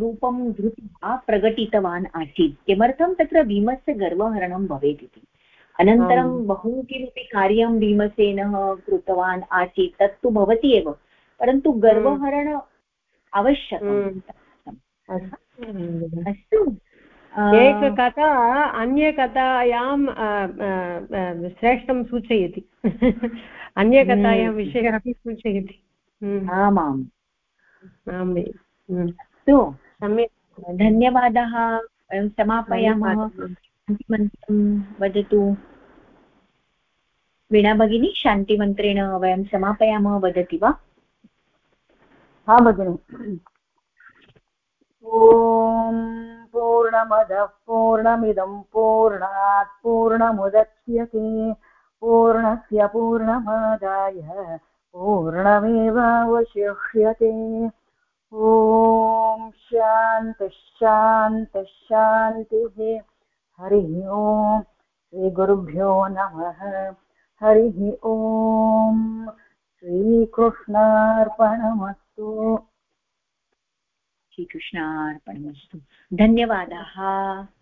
रूपं धृत्वा प्रकटितवान् आसीत्। किमर्थं तत्र भीमस्य गर्वहरणं भवेत् इति। अनन्तरं बहु किमपि कार्यं भीमसेनः कृतवान् आसीत् तत्तु भवति एव। परन्तु गर्वहरण आवश्यकम्। अस्तु। एककथा अन्यकथायां श्रेष्ठं सूचयति। (laughs) अन्यकथायां हम्म। विषयः अपि सूचयति। हम्म। आमाम्। आम् हम्म। अस्तु। सम्यक्। धन्यवादः। वयं समापयामः। शान्तिमन्त्रं वदतु। वीणा भगिनी शान्तिमन्त्रेण वयं समापयामः वदति वा? हा भगिनि। ॐ पूर्णमदः पूर्णमिदं पूर्णात् पूर्णमुदच्यते पूर्णस्य पूर्णमादाय पूर्णमेवावशिष्यते। ॐ शान्तशान्तशान्तिः हरिः ॐ श्रीगुरुभ्यो नमः। हरिः ॐ श्रीकृष्णार्पणमस्तु। श्रीकृष्णार्पणमस्तु। धन्यवादाः।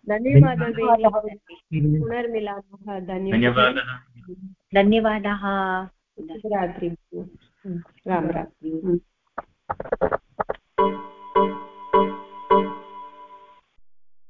धन्यवादः पुनर्मिलामः। धन्यवादः। धन्यवादाः। शुभरात्रि। राम राम।